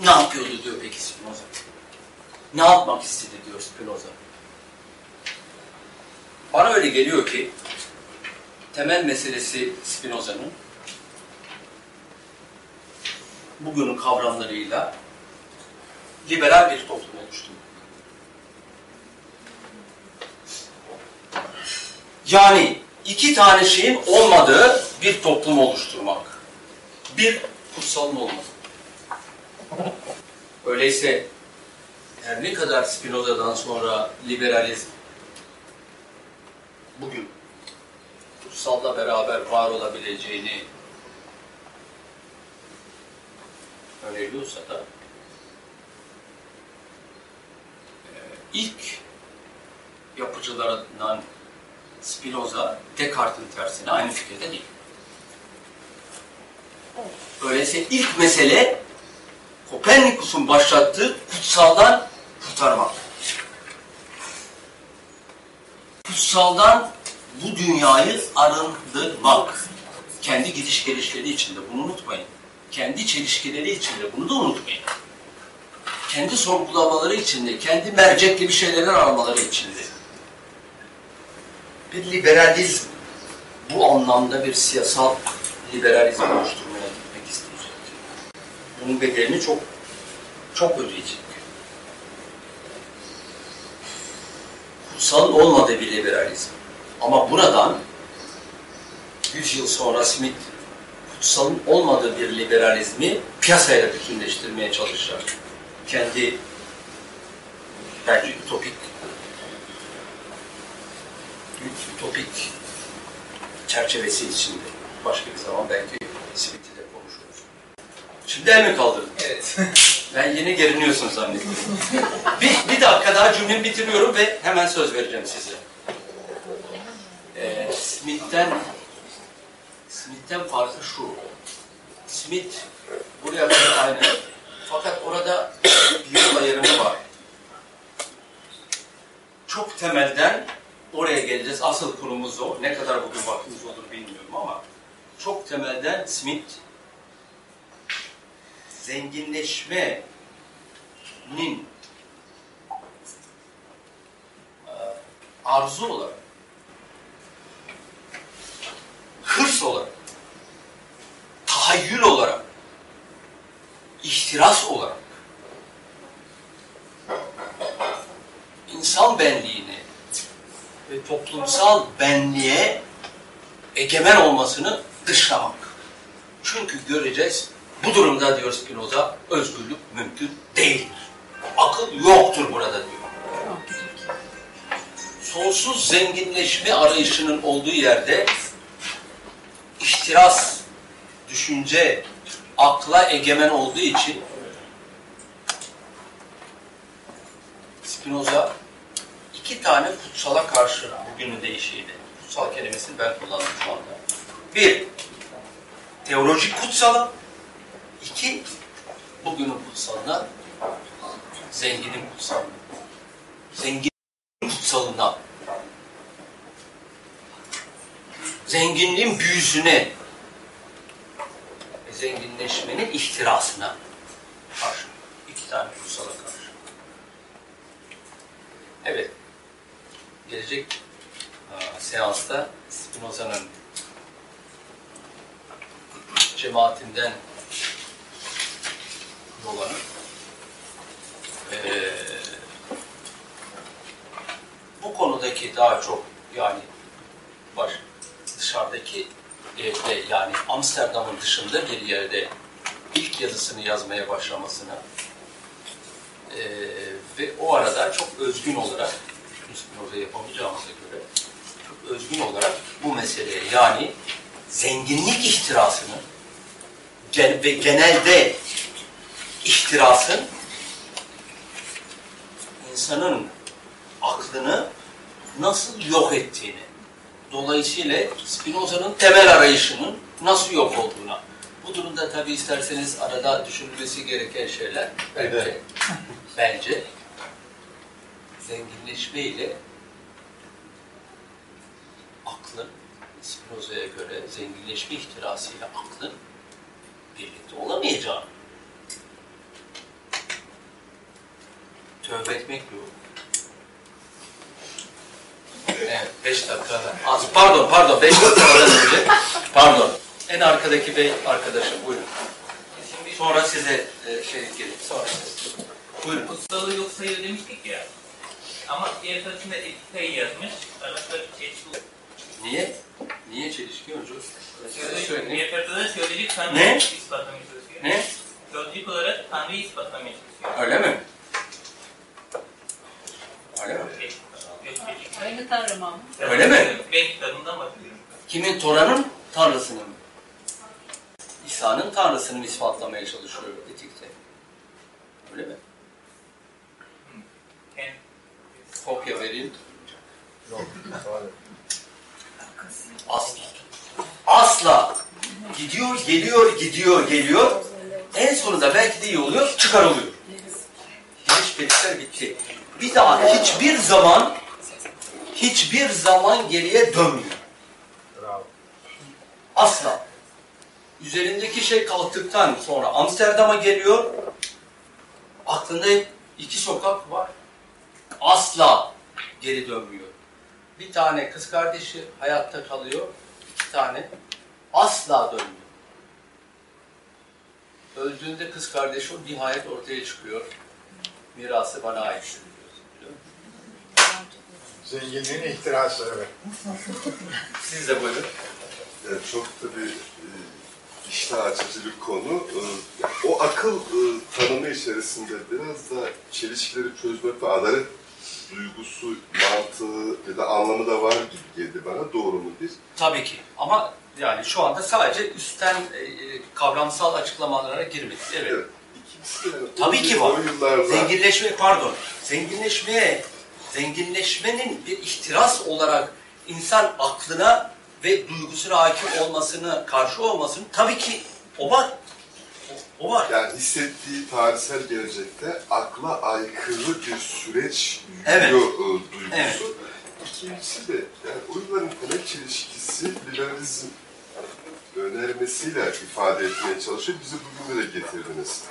Ne yapıyordu diyor peki Spinoza. Ne yapmak istedi diyor Spinoza. Bana öyle geliyor ki temel meselesi Spinoza'nın bugünün kavramlarıyla liberal bir toplum oluşturmak. Yani iki tane şeyin olmadığı bir toplum oluşturmak. Bir kutsalın olması. Öyleyse her ne kadar Spinoza'dan sonra liberalizm bugün kutsalla beraber var olabileceğini öneriyorsa da e, ilk yapıcılarından Spinoza, Descartes'in tersine aynı fikirde değil. Öyleyse ilk mesele Kopernikus'un başlattığı kutsaldan kurtarmak. Kutsaldan bu dünyayı arındırmak. Kendi gidiş gelişleri içinde bunu unutmayın. Kendi çelişkileri içinde bunu da unutmayın. Kendi sorgulamaları içinde, kendi mercekli bir şeyler aramaları içinde. Bir liberalizm, bu anlamda bir siyasal liberalizm oluşturmaya gitmek isteyecek. Bunun bedelini çok çok ödeyecek. Kutsal olmadığı bir liberalizm. Ama buradan 100 yıl sonra Smith kutsalın olmadığı bir liberalizmi piyasayla bütünleştirmeye çalışacak. Kendi bence ütopik ütopik çerçevesi içinde. Başka bir zaman belki Smith'i de konuşuruz. Şimdi el mi kaldırdın? Evet. Ben yeni geriniyorsun zannettim. bir, bir dakika daha cümlemi bitiriyorum ve hemen söz vereceğim size. Ee, Smith'ten Smith'ten farkı şu. Smith buraya kadar aynı. Fakat orada bir yol ayrımı var. Çok temelden oraya geleceğiz. Asıl konumuz o. Ne kadar bugün vaktimiz olur bilmiyorum ama çok temelden Smith zenginleşmenin e, arzu olarak, hırs olarak, tahayyül olarak, ihtiras olarak insan benliğini ve toplumsal benliğe egemen olmasını dışlamak. Çünkü göreceğiz bu durumda diyor Spinoza özgürlük mümkün değildir. Akıl yoktur burada diyor. sonsuz zenginleşme arayışının olduğu yerde ihtiras, düşünce, akla egemen olduğu için Spinoza iki tane kutsala karşı bugünün deyişiyle. Kutsal kelimesini ben kullandım şu anda. Bir, teolojik kutsala. İki, bugünün kutsalına, zenginin kutsalına. Zengin kutsalına. Zenginliğin büyüsüne ve zenginleşmenin ihtirasına karşı. iki tane kutsala karşı. Evet. Gelecek aa, seansta Spinoza'nın cemaatinden dolanıp eee, bu konudaki daha çok yani baş, dışarıdaki evde yani Amsterdam'ın dışında bir yerde ilk yazısını yazmaya başlamasına eee, ve o arada çok özgün olarak Spinoza yapamayacağımıza göre çok özgün olarak bu meseleye yani zenginlik ihtirasını ve genelde ihtirasın insanın aklını nasıl yok ettiğini, dolayısıyla Spinoza'nın temel arayışının nasıl yok olduğuna. Bu durumda tabii isterseniz arada düşünülmesi gereken şeyler bence, Evet. bence zenginleşme ile aklın Spinoza'ya göre zenginleşme ihtirasıyla aklın birlikte olamayacağını. Tövbe etmek yok. Evet, beş dakika. Az, pardon, pardon, beş dakikadan önce. Pardon. En arkadaki bey arkadaşım, buyurun. Sonra size e, şey gelin, sonra siz. Buyurun. Kutsalı yok sayılır demiştik ya. Ama diğer tarafında etikayı yazmış. Arasında çelişki Niye? Niye çelişki önce? Size söyleyeyim. Diğer tarafta da teolojik Ne? ispatlamaya çalışıyor. Ne? Teolojik olarak tanrıyı ispatlamaya çalışıyor. Öyle mi? Öyle mi? Aynı tanrım ama. Öyle mi? Ben kitabından bahsediyorum. Kimin Tora'nın tanrısını mı? İsa'nın tanrısını ispatlamaya çalışıyor etikte? Öyle mi? Kendi Kopya vereyim. Asla. Asla. Gidiyor, geliyor, gidiyor, geliyor. En sonunda belki de iyi oluyor, çıkarılıyor. Giriş petikler bitti. Bir daha hiçbir zaman hiçbir zaman geriye dönmüyor. Asla. Üzerindeki şey kalktıktan sonra Amsterdam'a geliyor. Aklında iki sokak var. Asla geri dönmüyor. Bir tane kız kardeşi hayatta kalıyor. iki tane asla dönmüyor. Öldüğünde kız kardeşi o nihayet ortaya çıkıyor. Mirası bana ait. Zenginliğin ihtirası evet. Siz de buyurun. Yani çok tabii e, iştah açıcı bir konu. E, O akıl e, tanımı içerisinde biraz da çelişkileri çözmek ve adalet duygusu, mantığı ya da anlamı da var gibi geldi bana. Doğru mu biz? Tabii ki. Ama yani şu anda sadece üstten e, e, kavramsal açıklamalara girmedik. Evet. Evet. İkincisi de yani Tabii o- ki var. O yıllarda Zenginleşme, pardon. Zenginleşmeye, zenginleşmenin bir ihtiras olarak insan aklına ve duygusuna hakim olmasını, karşı olmasını tabii ki o var. O, o var. yani hissettiği tarihsel gelecekte akla aykırı bir süreç Evet. e, duygusu. Evet. İkincisi de yani uyguların temel çelişkisi liberalizm önermesiyle ifade etmeye çalışıyor. Bizi bugünlere getirdiniz.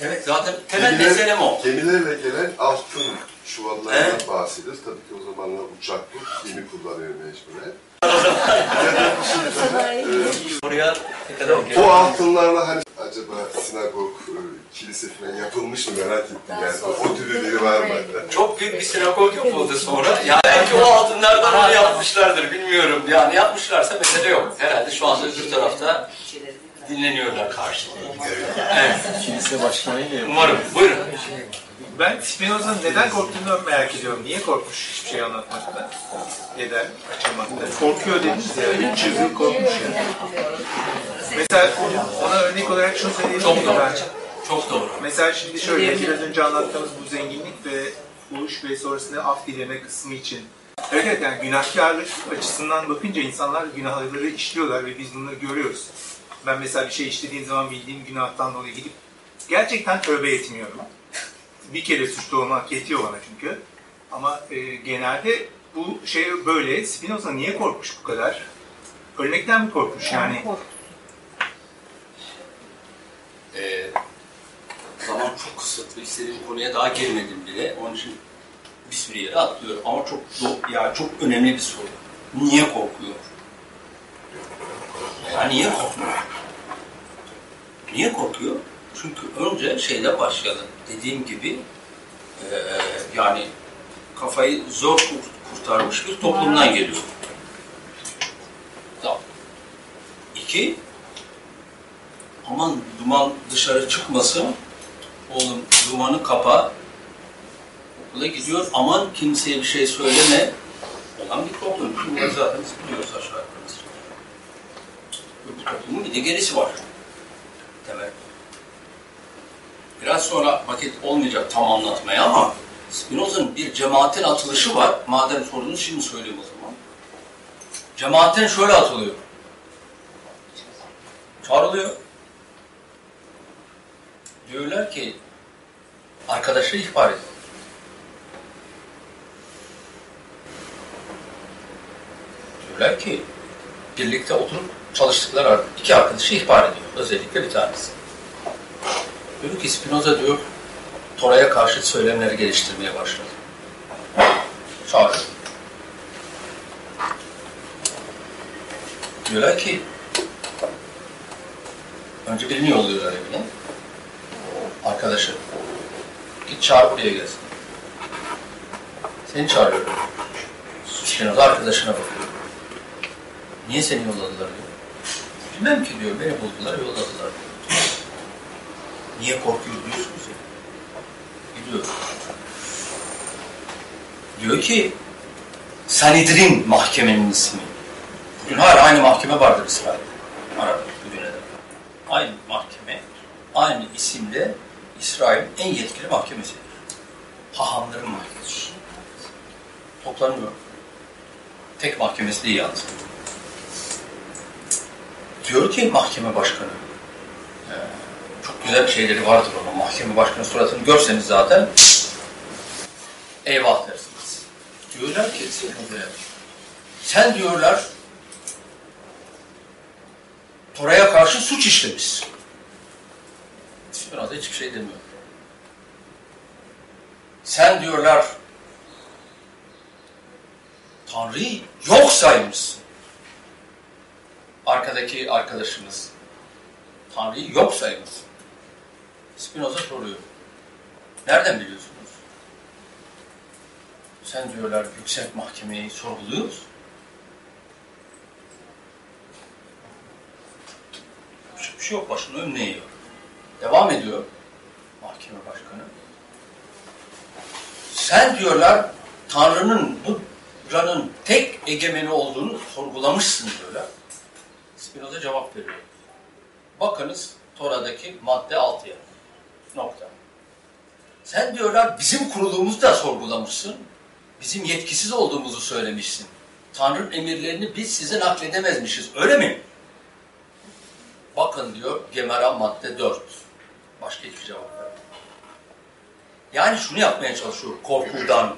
Evet zaten temel meselem o. Gemilerle gelen altın çuvallarından Evet. bahsediyoruz. Tabii ki o zamanlar uçaklı gemi kullanıyor mecburen. ya da bir Buraya ne kadar e, bu altınlarla hani acaba sinagog, e, kilise falan yapılmış mı merak ettim yani. O, o türü biri var mı? Çok büyük bir sinagog yapıldı sonra. Yani belki o altınlardan onu yapmışlardır bilmiyorum. Yani yapmışlarsa mesele yok. Herhalde şu anda öbür tarafta dinleniyorlar karşılıklı. Evet. Kilise başkanıyla. Umarım. Buyurun. Ben Spinoza'nın neden korktuğunu merak ediyorum. Niye korkmuş hiçbir şey anlatmakta? Neden açılmakta? Korkuyor dediniz ya, öyle çılgın korkmuş ya. Mesela ona örnek olarak şunu söyleyebilir Çok doğru. ben? Çok doğru. Mesela şimdi şöyle, biraz önce anlattığımız bu zenginlik ve fuhuş ve sonrasında af dileme kısmı için Evet evet yani günahkarlık açısından bakınca insanlar günahları işliyorlar ve biz bunları görüyoruz. Ben mesela bir şey işlediğim zaman bildiğim günahtan dolayı gidip gerçekten tövbe etmiyorum. Bir kere suçlu olmak yetiyor bana çünkü. Ama e, genelde bu şey böyle. Spinoza niye korkmuş bu kadar? Ölmekten mi korkmuş yani? Ee, zaman çok kısıtlı. İstediğim konuya daha girmedim bile. Onun için bir sürü yere atlıyorum. Ama çok ya çok önemli bir soru. Niye korkuyor? Ya niye korkuyor? Niye korkuyor? Çünkü önce şeyle başlayalım. Dediğim gibi eee, yani kafayı zor kurt- kurtarmış bir toplumdan geliyor. Tamam. İki, aman duman dışarı çıkmasın. Oğlum dumanı kapa. Okula gidiyor. Aman kimseye bir şey söyleme. Olan bir toplum. Bunları zaten biliyoruz aşağı yukarı. Bu toplumun bir de gerisi var. Temel. Biraz sonra vakit olmayacak tam anlatmaya ama Spinoza'nın bir cemaatin atılışı var. Madem sordunuz şimdi söyleyeyim o zaman. Cemaatin şöyle atılıyor. Çağrılıyor. Diyorlar ki arkadaşı ihbar edin. Diyorlar ki birlikte oturup çalıştıkları iki arkadaşı ihbar ediyor. Özellikle bir tanesi. Diyor ki Spinoza diyor Tora'ya karşı söylemleri geliştirmeye başladı. Çağırıyor. Diyorlar ki önce birini yolluyorlar evine. Arkadaşı. Git çağır buraya gelsin. Seni çağırıyor. Spinoza arkadaşına bakıyor. Niye seni yolladılar diyor. Bilmem ki diyor. Beni buldular yolladılar diyor. Niye korkuyor diyorsunuz ya. Gidiyor. Diyor ki Sanedrin mahkemenin ismi. Bugün hala aynı mahkeme vardır İsrail'de. Arap bugüne de. Aynı mahkeme, aynı isimde İsrail'in en yetkili mahkemesidir. Hahamların mahkemesi. Toplanıyor. Tek mahkemesi değil yalnız. Diyor ki mahkeme başkanı, "Ee, çok güzel şeyleri vardır onun. Mahkeme başkanı suratını görseniz zaten eyvah dersiniz. Diyorlar ki sen diyorlar Tora'ya karşı suç işlemişsin. Spinoza hiçbir şey demiyor. Sen diyorlar Tanrı'yı yok saymışsın. Arkadaki arkadaşımız Tanrı'yı yok saymışsın. Spinoza soruyor. Nereden biliyorsunuz? Sen diyorlar yüksek mahkemeyi sorguluyoruz. Hiçbir şey yok başını önüne eğiyor. Devam ediyor mahkeme başkanı. Sen diyorlar Tanrı'nın bu buranın tek egemeni olduğunu sorgulamışsın diyorlar. Spinoza cevap veriyor. Bakınız Tora'daki madde 6'ya. Nokta. Sen diyorlar bizim kuruluğumuzu da sorgulamışsın. Bizim yetkisiz olduğumuzu söylemişsin. Tanrı'nın emirlerini biz size nakledemezmişiz. Öyle mi? Bakın diyor Gemara madde 4. Başka hiçbir cevap vermiyor. Yani şunu yapmaya çalışıyor korkudan.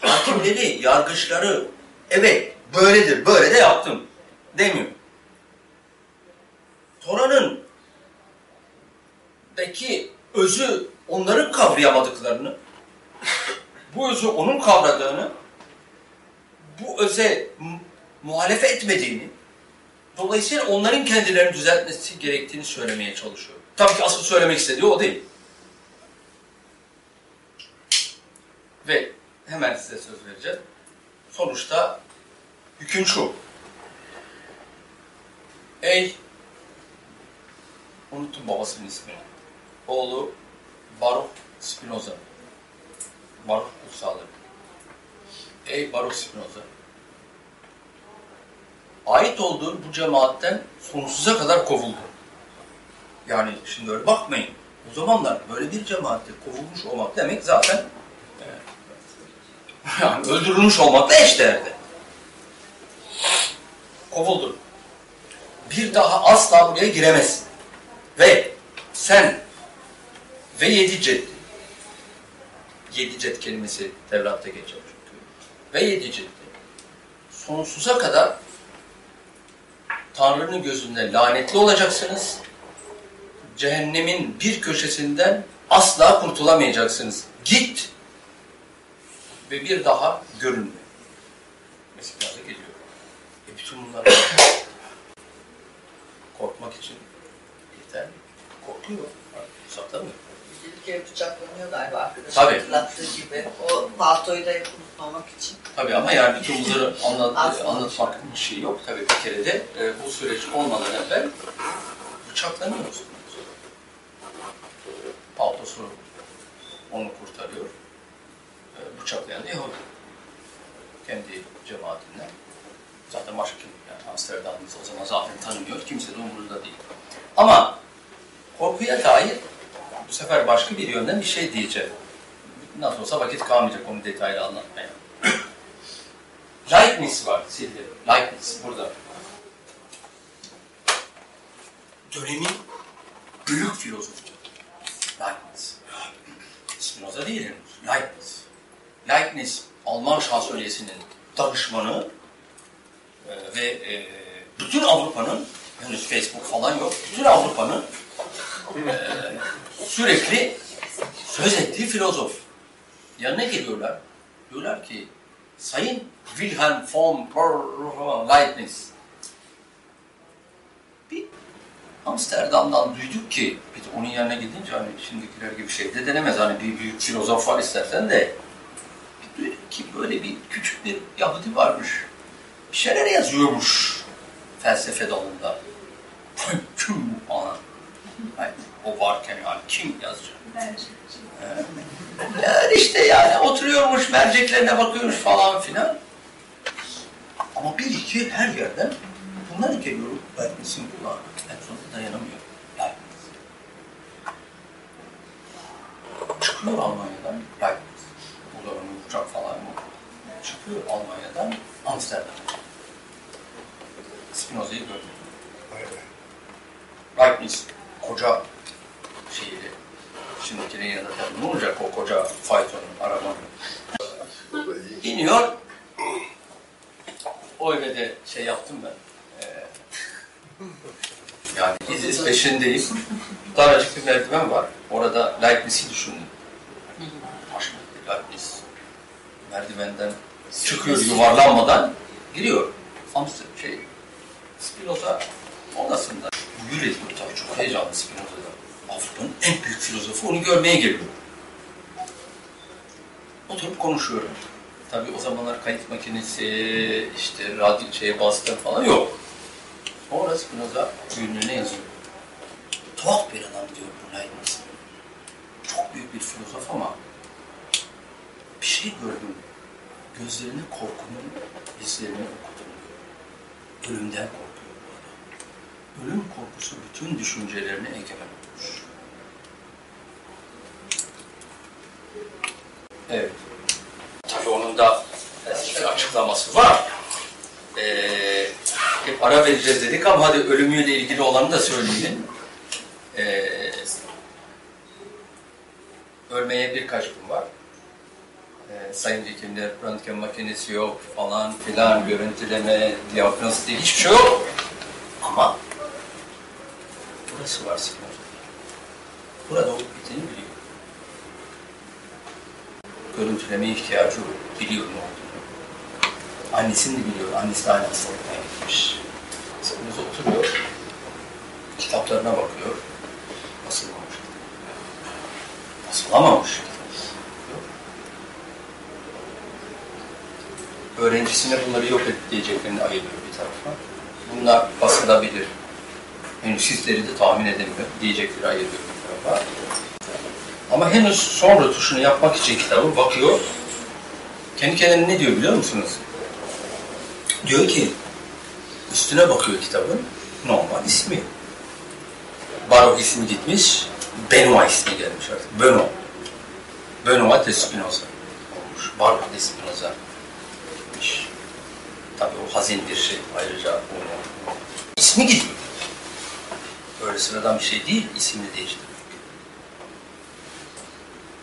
Hakimleri, yargıçları evet böyledir, böyle de yaptım demiyor. Tora'nın daki özü onların kavrayamadıklarını, bu özü onun kavradığını, bu öze mu- muhalefet etmediğini, dolayısıyla onların kendilerini düzeltmesi gerektiğini söylemeye çalışıyor. Tabii ki asıl söylemek istediği o değil. Ve hemen size söz vereceğim. Sonuçta hüküm şu. Ey unuttum babasının ismini. Oğlu Baruch Spinoza. Baruch kutsalı. Ey Baruch Spinoza. Ait olduğun bu cemaatten sonsuza kadar kovuldu. Yani şimdi öyle bakmayın. O zamanlar böyle bir cemaatte kovulmuş olmak demek zaten yani öldürülmüş olmakla eşdeğerdi. Kovuldun. Bir daha asla buraya giremezsin. Ve sen ve yedi ceddi. Yedi ced kelimesi Tevrat'ta geçer çünkü. Ve yedi ceddi. Sonsuza kadar Tanrı'nın gözünde lanetli olacaksınız. Cehennemin bir köşesinden asla kurtulamayacaksınız. Git ve bir daha görünme. Mesela geliyor. E bütün bunlar korkmak için yeter. Korkuyor. Saklamıyor. Kere bıçaklanıyor galiba arkadaşım Tabii. hatırlattığı gibi. O paltoyu da unutmamak için. Tabii ama yani bütün bunları anlat, anlatmak bir şey yok. Tabii bir kere de e, bu süreç olmadan evvel bıçaklanıyorsunuz. Paltosu onu kurtarıyor. E, bıçaklayan da Yahudi. Kendi cemaatinden. Zaten başka kim? Yani Amsterdam'ımız o zaman zaten tanımıyor. Kimse de umurunda değil. Ama korkuya dair bu sefer başka bir yönden bir şey diyeceğim. Nasıl olsa vakit kalmayacak onu detaylı anlatmaya. Leibniz var sildi. Leibniz burada. Dönemin büyük filozofu. Leibniz. Spinoza değil henüz. Leibniz. Leibniz Alman şansölyesinin danışmanı e, ve e, bütün Avrupa'nın henüz Facebook falan yok. Bütün Avrupa'nın e, sürekli söz ettiği filozof. Yanına geliyorlar. Diyorlar ki Sayın Wilhelm von Leibniz bir Amsterdam'dan duyduk ki bir onun yanına gidince hani şimdikiler gibi şey de denemez hani bir büyük filozof var istersen de bir duyduk ki böyle bir küçük bir Yahudi varmış. Bir şeyler yazıyormuş felsefe dalında. bu ana? Hani o varken yani kim yazacak? Yani işte yani oturuyormuş, merceklerine bakıyormuş falan filan. Ama bir iki her yerden bunlar geliyor. Leibniz'in kulağına. En sonunda dayanamıyor. Leibniz. Çıkıyor Almanya'dan Leibniz. Bu da onun uçak falan mı? Çıkıyor Almanya'dan Amsterdam'a. Spinoza'yı gördüm. Leibniz koca şehri Şimdikinin yanında ne olacak o koca faytonun, arabanın. İniyor. O de şey yaptım ben. Ee, yani iziz peşindeyim. Daracık bir merdiven var. Orada Leibniz'i düşündüm. Başka Leibniz merdivenden çıkıyor yuvarlanmadan giriyor. Amsterdam şey Spinoza odasında. Ediyor tabii çok heyecanlı Spinoza'da. Avrupa'nın en büyük filozofu onu görmeye geliyor. Oturup konuşuyorum. Tabii o zamanlar kayıt makinesi, işte radyo şeye bastı falan yok. Sonra Spinoza günlüğüne yazıyor. Tuhaf bir adam diyor Leibniz. Çok büyük bir filozof ama bir şey gördüm. Gözlerine korkunun izlerini okudum. Ölümden korkuyor bu adam. Ölüm korkusu bütün düşüncelerine egemen Evet. Tabii onun da felsefi açıklaması var. Ee, hep ara vereceğiz dedik ama hadi ölümüyle ilgili olanı da söyleyelim. Ee, ölmeye birkaç gün var. Ee, sayın hekimler, röntgen makinesi yok falan filan, görüntüleme, diagnostik hiçbir şey yok. Ama burası var Spinoza. Burada olup bittiğini biliyor. Görüntülemeye ihtiyacı. Biliyor ne olduğunu. Annesini de biliyor. Annesi de aynı hastalıktan gitmiş. Spinoza oturuyor. Kitaplarına bakıyor. Basılmamış. Basılamamış. Öğrencisine bunları yok et diyeceklerini ayırıyor bir tarafa. Bunlar basılabilir. Henüz sizleri de tahmin edemiyor diyecekleri ayırıyor bir tarafa. Ama henüz son rötuşunu yapmak için kitabı bakıyor. Kendi kendine ne diyor biliyor musunuz? Diyor ki üstüne bakıyor kitabın. Normal ismi. Barok ismi gitmiş. Benoit ismi gelmiş artık. Benoit. Benoit de Spinoza olmuş. Barok de Spinoza. Tabii o hazin bir şey. Ayrıca onu, ismi gidiyor. Öyle sıradan bir şey değil, ismini değiştirmek.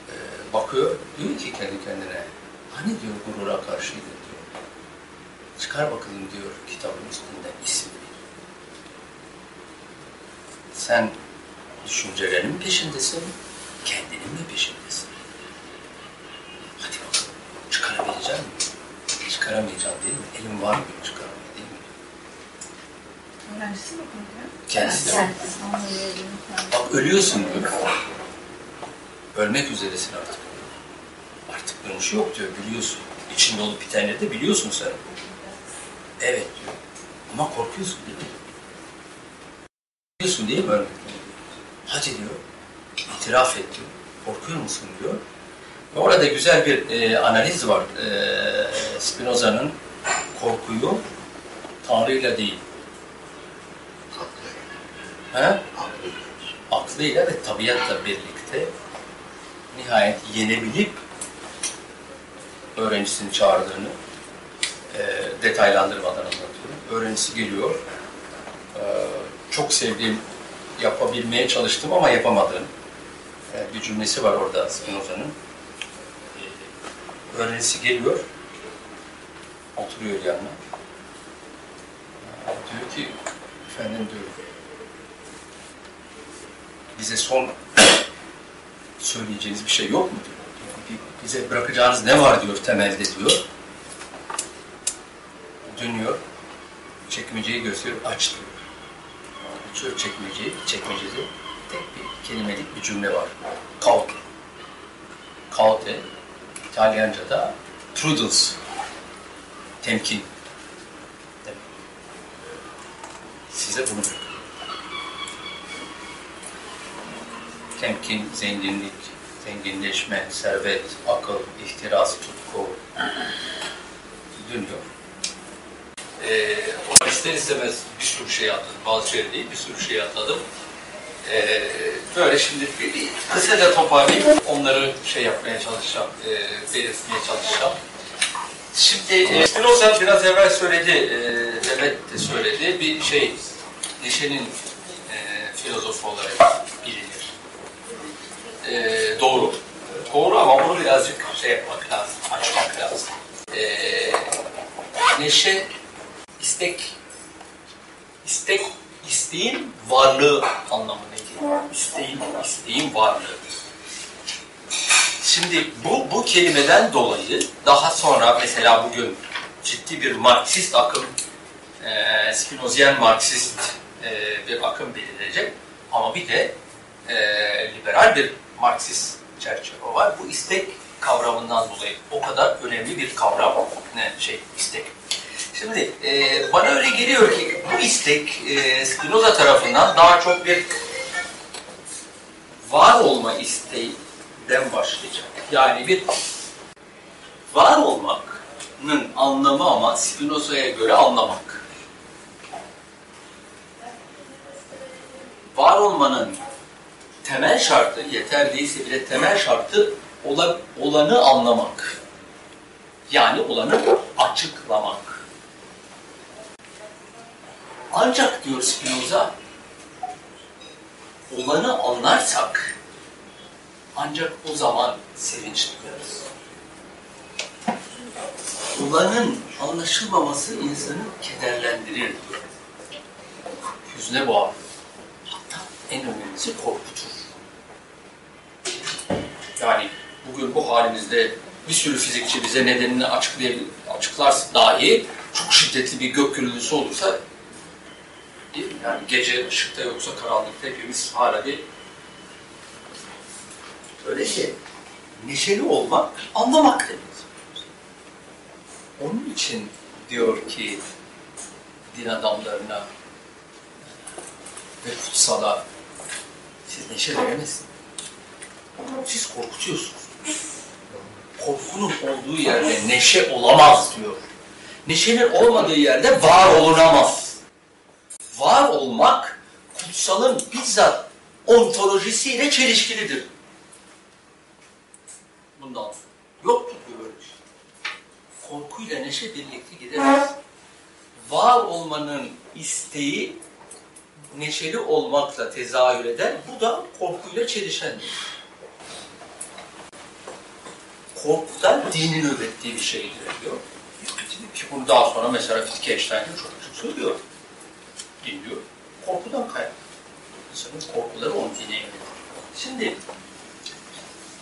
Ee, bakıyor, diyor ki kendi kendine, hani diyor gurura karşıydı diyor. Çıkar bakalım diyor kitabın üstünde ismini. Sen düşüncelerinin peşindesin, kendinin mi peşindesin? Hadi bakalım, çıkarabilecek misin? Çıkaramayacaksın değil mi? Elin var mı çıkaramaya değil mi? Öğrencisi mi konuşuyor? Kendisi. Bak ölüyorsun diyor. Ölmek üzeresin artık. Artık dönüşü yok diyor, biliyorsun. İçinde olup bitenleri de biliyorsun sen. Evet diyor. Ama korkuyorsun değil mi? Korkuyorsun değil mi? Hadi diyor. İtiraf et diyor. Korkuyor musun diyor. Ve orada güzel bir e, analiz var. E, Spinoza'nın korkuyu Tanrı'yla değil, he? aklıyla ve tabiatla birlikte nihayet yenebilip öğrencisini çağırdığını e, detaylandırmadan anlatıyorum. Öğrencisi geliyor. E, çok sevdiğim, yapabilmeye çalıştım ama yapamadığım e, bir cümlesi var orada Spinoza'nın. E, öğrencisi geliyor, oturuyor yanına. E, diyor ki, efendim diyor, bize son söyleyeceğiniz bir şey yok mu diyor. Bize bırakacağınız ne var diyor temelde diyor. Dönüyor, çekmeceyi gösteriyor, aç diyor. Açıyor çekmeceyi, çekmecede tek bir kelimelik bir cümle var. Caute. Caute, İtalyanca'da prudence, temkin. Size bunu bırakıyorum. temkin, zenginlik, zenginleşme, servet, akıl, ihtiras, tutku dönüyor. Ee, ister istemez bir sürü şey atladım. Bazı şey değil, bir sürü şey atladım. Ee, böyle şimdi bir, bir kısaca toparlayıp onları şey yapmaya çalışacağım, e, belirtmeye çalışacağım. Şimdi e, Spinoza biraz evvel söyledi, e, evet de söyledi, bir şey, Neşe'nin e, filozofu olarak bilinir e, doğru. Doğru ama bunu birazcık şey yapmak lazım, açmak lazım. E, neşe, istek, istek, isteğin varlığı anlamına geliyor. İsteğin, isteğin varlığı. Şimdi bu, bu kelimeden dolayı daha sonra mesela bugün ciddi bir Marksist akım, e, Spinozyen Marksist e, bir akım belirleyecek. Ama bir de e, liberal bir Marksist çerçeve var. Bu istek kavramından dolayı o kadar önemli bir kavram ne şey istek. Şimdi e, bana öyle geliyor ki bu istek e, Spinoza tarafından daha çok bir var olma isteğinden başlayacak. Yani bir var olmanın anlamı ama Spinoza'ya göre anlamak. Var olmanın temel şartı, yeter değilse bile temel şartı olan, olanı anlamak. Yani olanı açıklamak. Ancak diyor Spinoza, olanı anlarsak ancak o zaman sevinç duyarız. Olanın anlaşılmaması insanı kederlendirir. Hüzne boğar. Hatta en önemlisi korkutur. Yani bugün bu halimizde bir sürü fizikçi bize nedenini açıklayabilir, açıklarsa dahi çok şiddetli bir gök gürültüsü olursa değil mi? yani gece ışıkta yoksa karanlıkta hepimiz hala bir öyle şey. Neşeli olmak, anlamak demek. Onun için diyor ki din adamlarına ve kutsala siz neşe veremezsiniz. Siz korkutuyorsunuz. Korkunun olduğu yerde neşe olamaz diyor. Neşenin olmadığı yerde var olunamaz. Var olmak kutsalın bizzat ontolojisiyle çelişkilidir. Bundan. Yoktur böyle bir şey. Korkuyla neşe birlikte gidemez. Var olmanın isteği neşeli olmakla tezahür eder. Bu da korkuyla çelişendir. Korkudan dinin öğrettiği bir şeydir diyor. Ki bunu daha sonra mesela Wittgenstein çok çok söylüyor. Din diyor. Korkudan kaynaklı. İnsanın korkuları onun dine yönelir. Şimdi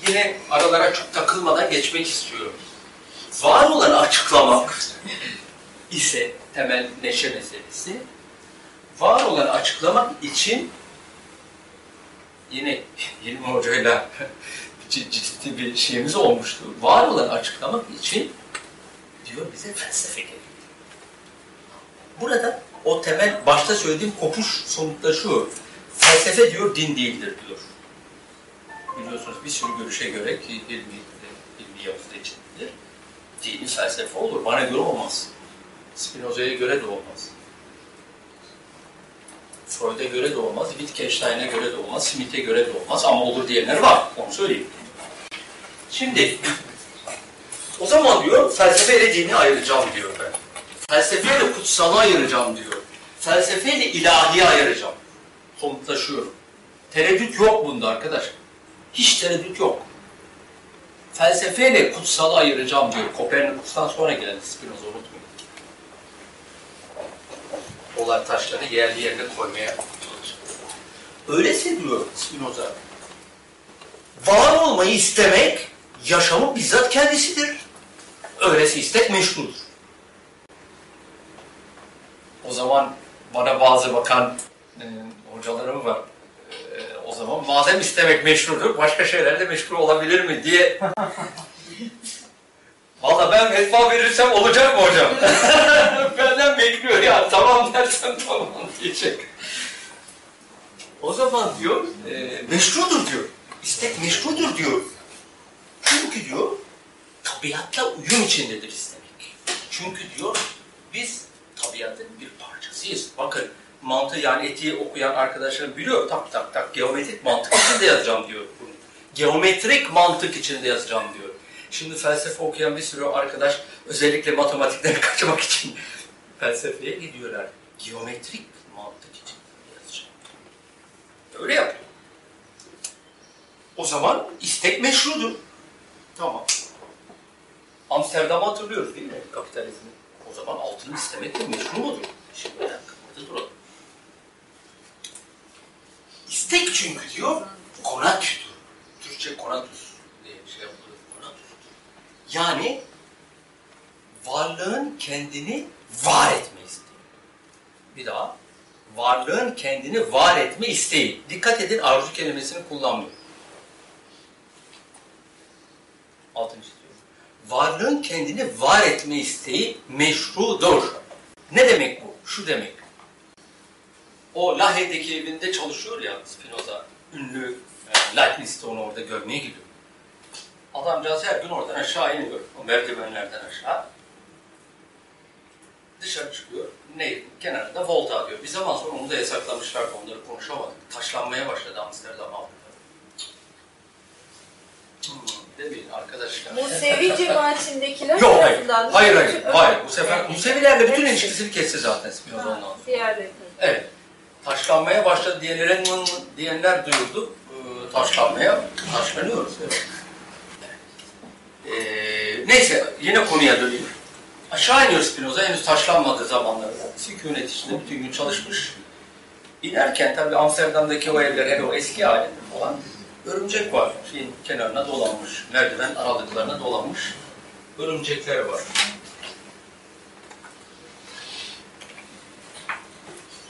yine aralara çok takılmadan geçmek istiyorum. Var olanı açıklamak ise temel neşe meselesi. Var olanı açıklamak için yine Hilmi Hoca'yla ciddi bir şeyimiz olmuştu. Var olanı açıklamak için diyor bize felsefe gerekiyor. Burada o temel başta söylediğim kopuş somutlaşıyor. Felsefe diyor din değildir diyor. Biliyorsunuz bir sürü görüşe göre ki ilmi, ilmi yapısı içindir. Dini felsefe olur. Bana göre olmaz. Spinoza'ya göre de olmaz. Freud'a göre de olmaz, Wittgenstein'e göre de olmaz, Smith'e göre de olmaz ama olur diyenler var. Onu söyleyeyim. Şimdi o zaman diyor felsefeyle dini ayıracağım diyor ben. Felsefeyle kutsalı ayıracağım diyor. Felsefeyle ilahiyi ayıracağım. Somutlaşıyorum. Tereddüt yok bunda arkadaş. Hiç tereddüt yok. Felsefeyle kutsalı ayıracağım diyor. Kopernikus'tan sonra gelen Spinoza unutmayın. Olan taşları yerli yerine koymaya çalışıyor. Öyleyse diyor Spinoza, var olmayı istemek yaşamın bizzat kendisidir. Öylesi istek meşrudur. O zaman bana bazı bakan e, hocalarım var. E, o zaman madem istemek meşrudur, başka şeyler de meşru olabilir mi diye. Valla ben fetva verirsem olacak mı hocam? Benden bekliyor ya tamam dersen tamam diyecek. O zaman diyor, e, meşrudur diyor. İstek meşrudur diyor. Çünkü diyor, tabiatla uyum içindedir istemek. Çünkü diyor, biz tabiatın bir parçasıyız. Bakın mantığı yani etiği okuyan arkadaşlarım biliyor. Tak tak tak geometrik mantık içinde yazacağım diyor bunu. Geometrik mantık içinde yazacağım diyor. Şimdi felsefe okuyan bir sürü arkadaş özellikle matematikten kaçmak için felsefeye gidiyorlar. Geometrik mantık içinde yazacağım. Öyle yapıyor. O zaman istek meşrudur. Tamam. Amsterdam'ı hatırlıyoruz değil mi? Kapitalizmi. O zaman altını istemek de meşru mudur? Şimdi bir burada. İstek çünkü diyor, konatüdür. Türkçe konatus diye bir şey yapılıyor. Konatustur. Yani varlığın kendini var etme isteği. Bir daha. Varlığın kendini var etme isteği. Dikkat edin arzu kelimesini kullanmıyor. Altını istiyorum. Varlığın kendini var etme isteği meşrudur. Ne demek bu? Şu demek. O Lahey'deki evinde çalışıyor ya Spinoza. Ünlü e, Leibniz'de onu orada görmeye gidiyor. Adamcağız her gün oradan aşağı iniyor. O merdivenlerden aşağı. Dışarı çıkıyor. Nehrin kenarında volta atıyor. Bir zaman sonra onu da yasaklamışlar. Onları konuşamadık. Taşlanmaya başladı Amsterdam Avrupa'da. Demeyin arkadaşlar. Musevi cemaatindekiler Yok hayır. Hayır hayır. Hayır. Bu sefer Musevilerle bütün ilişkisini kesti zaten Spinoza ondan sonra. Diğer de Evet. Taşlanmaya başladı diyenlerin diyenler duyurdu. Ee, taşlanmaya taşlanıyoruz. Evet. Ee, neyse yine konuya döneyim. Aşağı iniyor Spinoza henüz taşlanmadığı zamanlarda. Sükunet içinde bütün gün çalışmış. İnerken tabii Amsterdam'daki o evler hele o eski halinde falan örümcek var. Şeyin kenarına dolanmış. Merdiven aralıklarına dolanmış. Örümcekler var.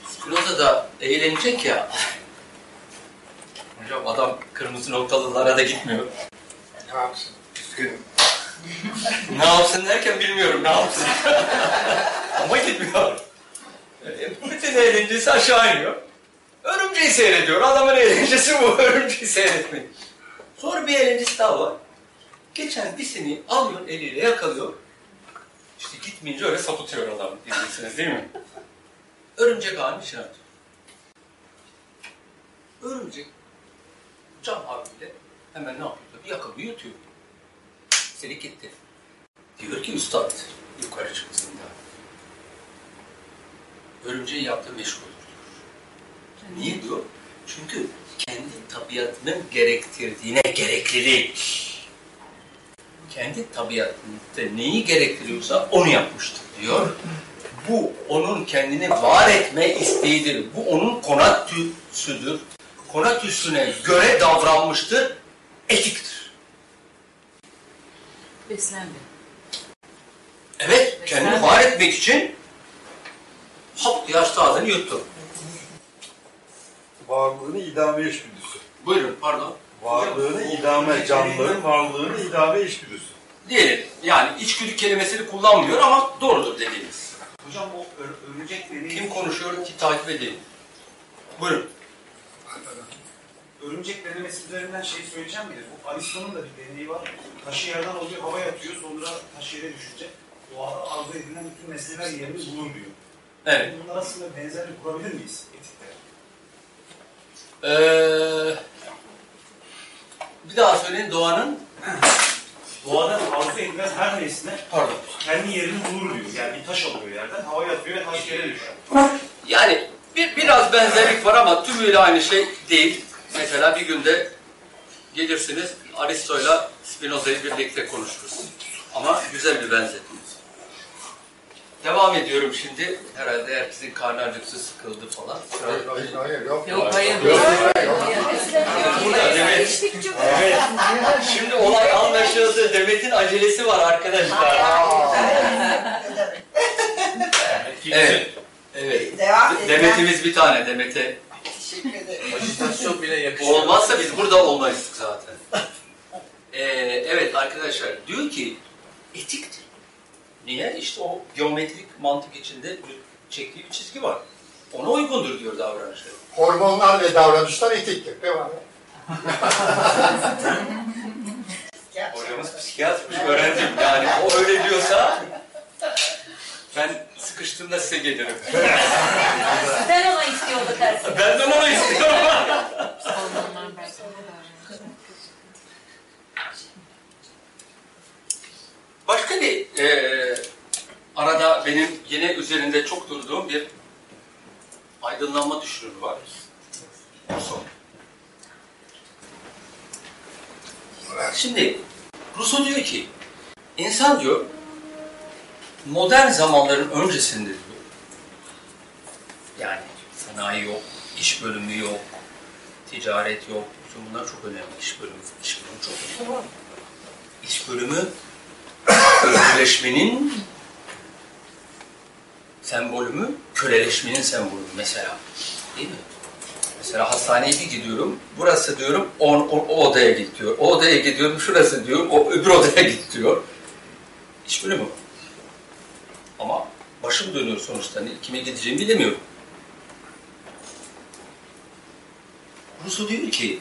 Spinoza da eğlenecek ya. Hocam adam kırmızı noktalılara da gitmiyor. Ne yapsın? Üzgünüm. ne yapsın derken bilmiyorum ne yapsın. Ama gitmiyor. Bütün eğlencesi aşağı iniyor. Örümceği seyrediyor. Adamın eğlencesi bu. Örümceği seyretmek. Sonra bir eğlencesi daha var. Geçen bir seni alıyor, eliyle yakalıyor. İşte gitmeyince öyle sapıtıyor adam. Diyeceksiniz değil mi? Örümcek ağının içine atıyor. Örümcek can havliyle hemen ne yapıyor? Bir yakalıyor, yutuyor. Seni gitti. Diyor ki üstad, yukarı çıksın da. Örümceğin yaptığı diyor. Niye diyor? Çünkü kendi tabiatının gerektirdiğine gereklilik. Kendi tabiatında neyi gerektiriyorsa onu yapmıştır diyor. Bu onun kendini var etme isteğidir. Bu onun konatüsüdür. Konatüsüne göre davranmıştır. Etiktir. Beslendi. Evet, kendini var etmek için hop diye ağzını yuttu. Varlığını idame içgüdüsü. Buyurun, pardon. Varlığını idame, canlıların varlığını idame içgüdüsü. Diyelim, yani içgüdü kelimesini kullanmıyor ama doğrudur dediğiniz. Hocam o ör- örümcek deneyi, Kim konuşuyor ki takip edeyim. Buyurun. örümcek denemesi üzerinden şey söyleyeceğim mi? Bu Aristo'nun da bir deneyi var. Taşı yerden alıyor, havaya atıyor, sonra taş yere düşünce doğada arzu edilen bütün nesneler yerini bulur diyor. Evet. Bunlar aslında benzerlik kurabilir miyiz etikte? Ee, bir daha söyleyin doğanın. Doğada arzu edilen her nesne Pardon. kendi yerini bulur diyor. Yani bir taş alıyor yerden, havaya atıyor ve taş yere düşüyor. Yani bir, biraz benzerlik var ama tümüyle aynı şey değil. Mesela bir günde gelirsiniz Aristo'yla Spinoza'yı birlikte konuşuruz. Ama güzel bir benzetme. Devam ediyorum şimdi. Herhalde herkesin karnı acıktı, sıkıldı falan. Hayır, hayır, hayır. Yok. Yok hayır. Burada Demet. Evet. Şimdi olay anlaşıldı. Demet'in acelesi var arkadaşlar. Evet. Evet. Demet'imiz bir tane. Demet'e Teşekkür ederim. Ajitasyon bile yakışıyor. olmazsa biz burada olmayız zaten. Ee, evet arkadaşlar diyor ki etiktir. Niye? İşte o geometrik mantık içinde çektiği bir çizgi var. Ona uygundur diyor davranışları. Hormonlar ve davranışlar etiktir. Devam et. Hocamız psikiyatrmış öğrendim yani o öyle diyorsa ben sıkıştığımda size gelirim. Ben ona istiyordum dersin. Benden onu istiyorum. Başka bir eee, arada benim yine üzerinde çok durduğum bir aydınlanma düşünürü var. Rousseau. Şimdi Rousseau diyor ki insan diyor modern zamanların öncesinde diyor yani sanayi yok, iş bölümü yok, ticaret yok. Bütün bunlar çok önemli. İş bölümü, iş bölümü çok önemli. İş bölümü özgürleşmenin sembolü köleleşmenin sembolü mesela. Değil mi? Mesela hastaneye gidiyorum, burası diyorum, o, o, o odaya git diyor. O odaya gidiyorum, şurası diyor, o öbür odaya git diyor. İş bölümü. Ama başım dönüyor sonuçta. Kime gideceğimi bilemiyorum. Rousseau diyor ki,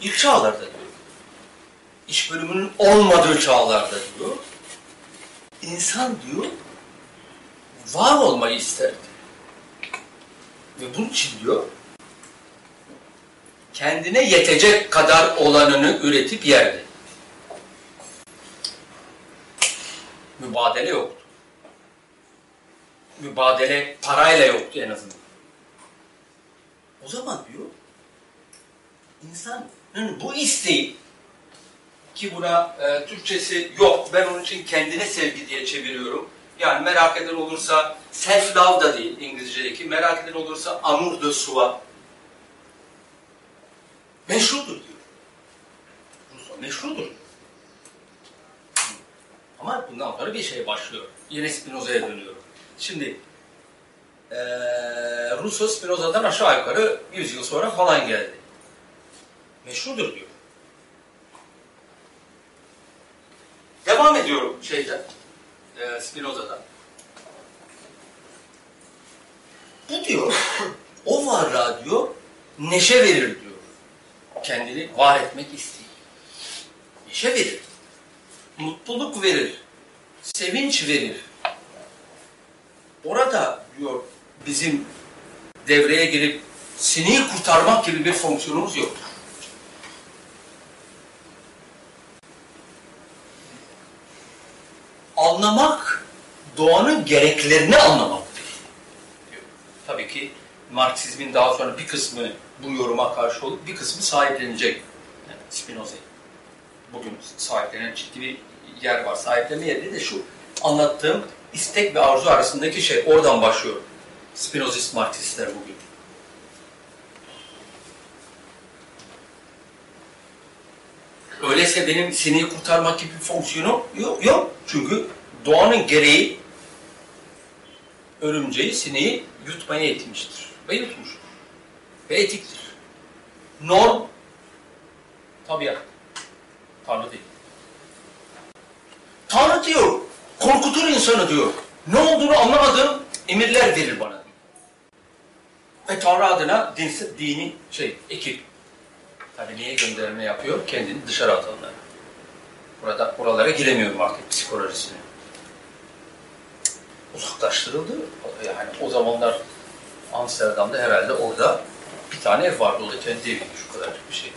ilk çağlarda diyor, iş bölümünün olmadığı çağlarda diyor, insan diyor, var olmayı isterdi. Ve bunun için diyor, kendine yetecek kadar olanını üretip yerdi. Mübadele yoktu. Mübadele parayla yoktu en azından. O zaman diyor, insanın bu isteği ki buna e, Türkçesi yok, ben onun için kendine sevgi diye çeviriyorum. Yani merak eden olursa self love da değil İngilizce'deki, merak eden olursa amour de soi. Meşrudur diyor. Meşrudur. Ama bundan sonra bir şey başlıyor. Yine Spinoza'ya dönüyorum. Şimdi eee Rousseau Spinoza'dan aşağı yukarı 100 yıl sonra falan geldi. Meşrudur diyor. Devam ediyorum şeyden, eee Spinoza'dan. Bu diyor, o varlığa diyor, neşe verir diyor. kendini var etmek istiyor. Neşe verir. Mutluluk verir. Sevinç verir. Orada diyor bizim devreye girip sineği kurtarmak gibi bir fonksiyonumuz yok. Anlamak, doğanın gereklerini anlamaktır. diyor. Tabii ki Marksizmin daha sonra bir kısmı bu yoruma karşı olup bir kısmı sahiplenecek. Yani Spinoza'yı. Bugün sahiplenen ciddi bir yer var. Sahiplenme de şu anlattığım istek ve arzu arasındaki şey oradan başlıyor. Spinozist Marksistler bugün. Öyleyse benim sineği kurtarmak gibi bir fonksiyonum yok. yok. Çünkü doğanın gereği örümceği, sineği yutmaya eğitilmiştir. Ve yutmuş. Ve etiktir. Norm tabiat. Tanrı değil. Tanrı diyor, korkutur insanı diyor. Ne olduğunu anlamadığım emirler verir bana. Ve Tanrı adına dinsiz, dini şey, ekip. Niye gönderme yapıyor? Kendini dışarı atanlar. Burada oralara giremiyorum artık psikolojisine. Uzaklaştırıldı. Yani o zamanlar Amsterdam'da herhalde orada bir tane ev vardı. O da kendi eviydi şu kadarcık bir şey.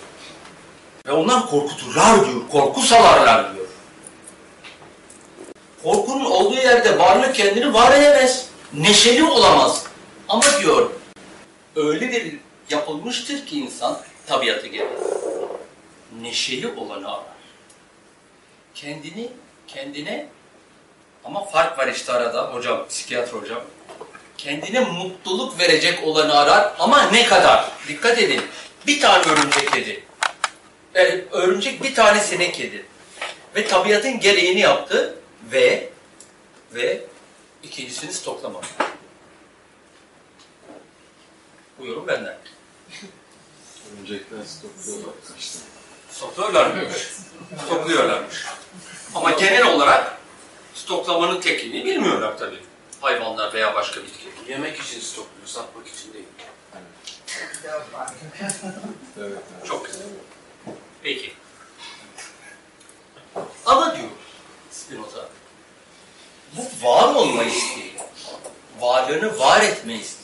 Ve onlar korkuturlar diyor. Korku salarlar diyor. Korkunun olduğu yerde varlık kendini var edemez. Neşeli olamaz. Ama diyor öyle bir yapılmıştır ki insan tabiatı gereği. Neşeli olanı arar. Kendini kendine ama fark var işte arada hocam, psikiyatr hocam. Kendine mutluluk verecek olanı arar ama ne kadar? Dikkat edin. Bir tane örümcek yedi. Yani örümcek bir tane sinek yedi. Ve tabiatın gereğini yaptı ve ve ikincisini stoklamadı. Bu yorum benden. Örümcekler stokluyorlar kaçtı. Stokluyorlarmış. Stokluyorlarmış. Ama genel olarak stoklamanın tekniğini bilmiyorlar tabii. Hayvanlar veya başka bitki. Yemek için stokluyor, satmak için değil. Evet. Çok güzel. Peki. Ama diyor Spinoza, bu var olma isteği, varlığını var etme isteği,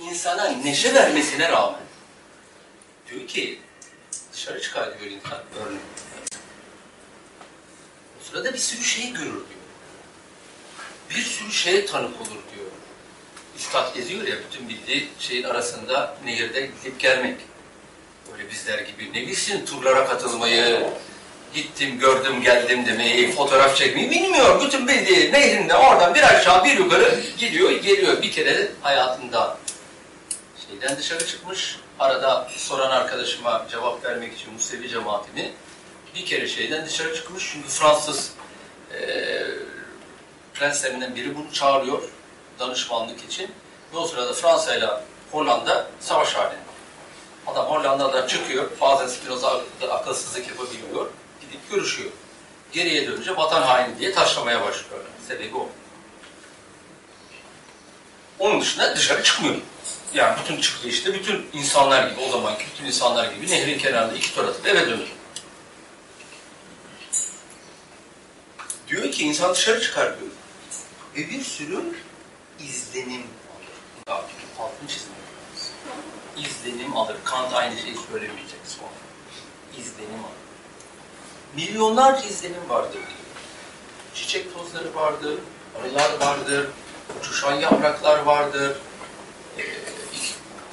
insana neşe vermesine rağmen, diyor ki, dışarı çıkar diyor insan, örneğin. O sırada bir sürü şey görür diyor. Bir sürü şeye tanık olur diyor. Üstad geziyor ya, bütün bildiği şeyin arasında nehirde gidip gelmek. Böyle bizler gibi ne bilsin turlara katılmayı, gittim, gördüm, geldim demeyi, fotoğraf çekmeyi bilmiyor. Bütün bildiği nehrinde oradan bir aşağı bir yukarı gidiyor, geliyor. Bir kere hayatında şeyden dışarı çıkmış. Arada soran arkadaşıma cevap vermek için Musevi cemaatini bir kere şeyden dışarı çıkmış. Çünkü Fransız eee prenslerinden biri bunu çağırıyor danışmanlık için. Ve o sırada Fransa ile Hollanda savaş halinde. Adam Hollanda'dan çıkıyor, bazen Spinoza akılsızlık yapabiliyor, gidip görüşüyor. Geriye dönünce vatan haini diye taşlamaya başlıyorlar. Sebebi o. Onun dışında dışarı çıkmıyor. Yani bütün çıktığı işte bütün insanlar gibi, o zamanki bütün insanlar gibi nehrin kenarında iki tur atıp eve dönüyor. Diyor ki insan dışarı çıkar diyor. Ve bir sürü izlenim alır. Daha altını çizmek. İzlenim alır. Kant aynı şeyi söylemeyecek sonra. İzlenim alır. Milyonlarca izlenim vardır diyor. Çiçek tozları vardır, arılar vardır, uçuşan yapraklar vardır,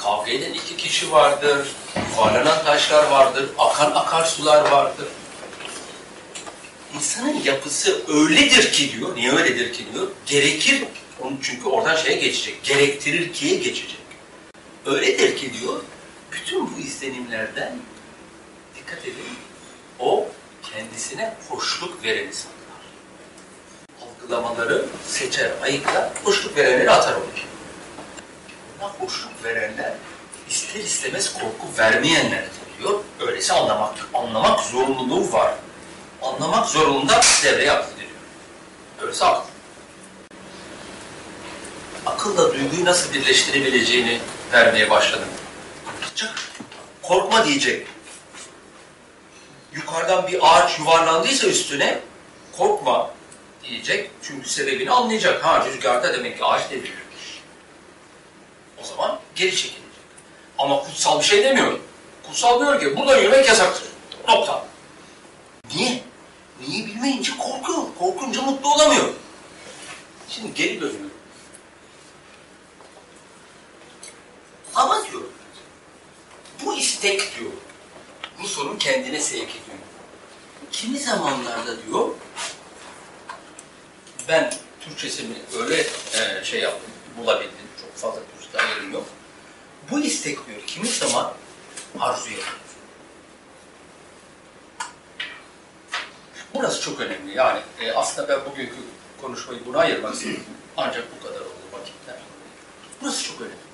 kavga eden iki kişi vardır, yuvarlanan taşlar vardır, akan akarsular vardır. İnsanın yapısı öyledir ki diyor, niye öyledir ki diyor, gerekir, onun çünkü oradan şeye geçecek, gerektirir ki'ye geçecek. Öyledir ki diyor, bütün bu izlenimlerden dikkat edin, o kendisine hoşluk veren insanlar. Algılamaları seçer, ayıklar, hoşluk verenleri atar olur. Buna hoşluk verenler ister istemez korku vermeyenler diyor. Öyleyse anlamak, anlamak zorunluluğu var. Anlamak zorunda devreye aklediliyor. Öyleyse akıl. Akılla duyguyu nasıl birleştirebileceğini vermeye başladım. Anlatacak. korkma diyecek. Yukarıdan bir ağaç yuvarlandıysa üstüne korkma diyecek. Çünkü sebebini anlayacak. Ha rüzgarda demek ki ağaç devrilmiş. O zaman geri çekilecek. Ama kutsal bir şey demiyor. Kutsal diyor ki burada yürümek yasaktır. Nokta. Niye? Niye bilmeyince korkuyor. Korkunca mutlu olamıyor. Şimdi geri dönüyor. Ama diyor, bu istek diyor, Rousseau'nun kendine sevk ediyor. Kimi zamanlarda diyor, ben Türkçesini öyle e, şey yaptım, bulabildim. Çok fazla kurslar yerim yok. Bu istek diyor, kimi zaman arzuya dönüyor. Burası çok önemli. Yani e, aslında ben bugünkü konuşmayı buna ayırmak istedim. Ancak bu kadar oldu vakitler. Burası çok önemli.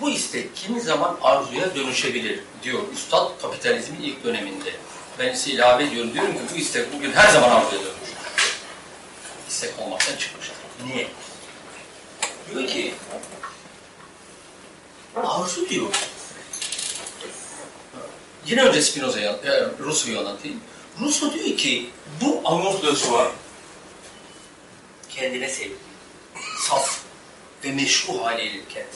Bu istek kimi zaman arzuya dönüşebilir diyor Üstad kapitalizmin ilk döneminde. Ben size ilave ediyorum. Diyorum ki bu istek bugün her zaman arzuya dönmüştür. İstek olmaktan çıkmıştır. Niye? Diyor ki arzu diyor. Yine önce Spinoza'yı, e, Rousseau'yu anlatayım. Rousseau diyor ki bu amour soi kendine sevgi, saf ve meşru haliyle kendine.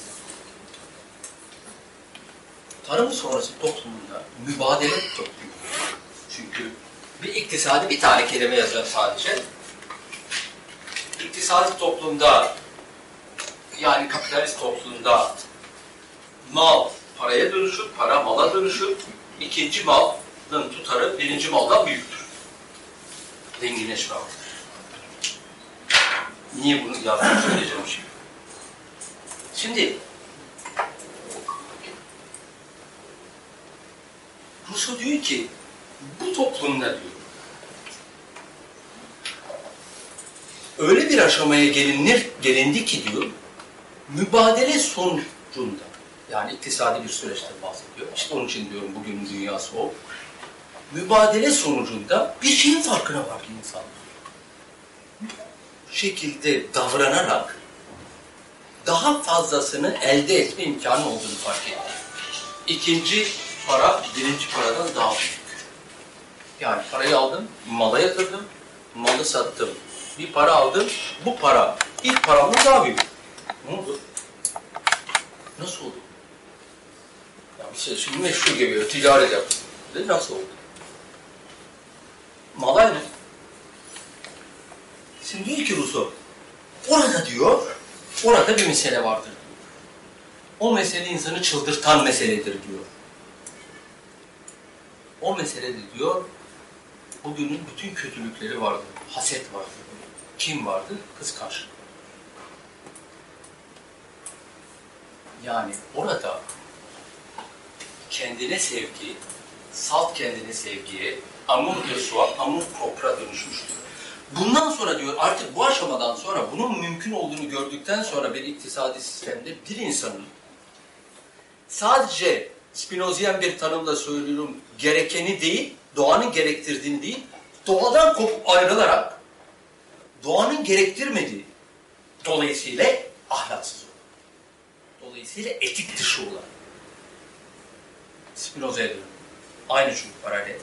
Tarım sonrası toplumunda mübadele toplumu. Çünkü bir iktisadi bir tane kelime yazar sadece. İktisadi toplumda yani kapitalist toplumda mal paraya dönüşür, para mala dönüşür. İkinci malın tutarı birinci maldan büyüktür. Zenginleşme vardır. Niye bunu yazdığını söyleyeceğim şimdi. Şimdi Rousseau diyor ki bu toplumda diyor öyle bir aşamaya gelinir, gelindi ki diyor mübadele sonucunda yani iktisadi bir süreçten bahsediyor. İşte onun için diyorum bugünün dünyası o. Mübadele sonucunda bir şeyin farkına vardı insan. Bu şekilde davranarak daha fazlasını elde etme imkanı olduğunu fark etti. İkinci para birinci paradan daha büyük. Yani parayı aldım, mala yatırdım, malı sattım. Bir para aldım, bu para ilk paramdan daha büyük. Ne oldu? Nasıl oldu? Ya şey şimdi meşhur geliyor, ticaret yaptım. Dedi, nasıl oldu? Mal aynı. Şimdi diyor ki Rousseau, orada diyor, orada bir mesele vardır. O mesele insanı çıldırtan meseledir diyor. O meselede diyor, bugünün bütün kötülükleri vardır. Haset vardır. Kim vardır? Kıskançlık. Yani orada kendine sevgi, salt kendine sevgiye, amur de soi, amur propra dönüşmüştür. Bundan sonra diyor artık bu aşamadan sonra bunun mümkün olduğunu gördükten sonra bir iktisadi sistemde bir insanın sadece Spinozian bir tanımla söylüyorum gerekeni değil, doğanın gerektirdiğini değil, doğadan kopup ayrılarak doğanın gerektirmediği dolayısıyla ahlaksız dolayısıyla etik dışı olan Spinoza'ya dönüyor. Aynı çünkü paralel.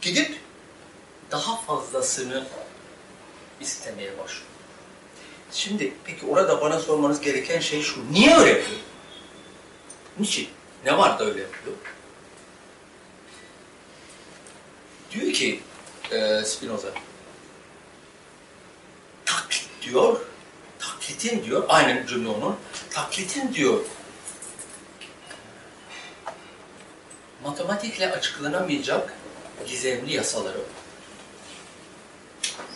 Gidip daha fazlasını istemeye başlıyor. Şimdi peki orada bana sormanız gereken şey şu. Niye öyle yapıyor? Niçin? Ne var da öyle yapıyor? Diyor ki e, Spinoza taklit diyor taklitin diyor aynı cümle onun taklitin diyor matematikle açıklanamayacak gizemli yasaları.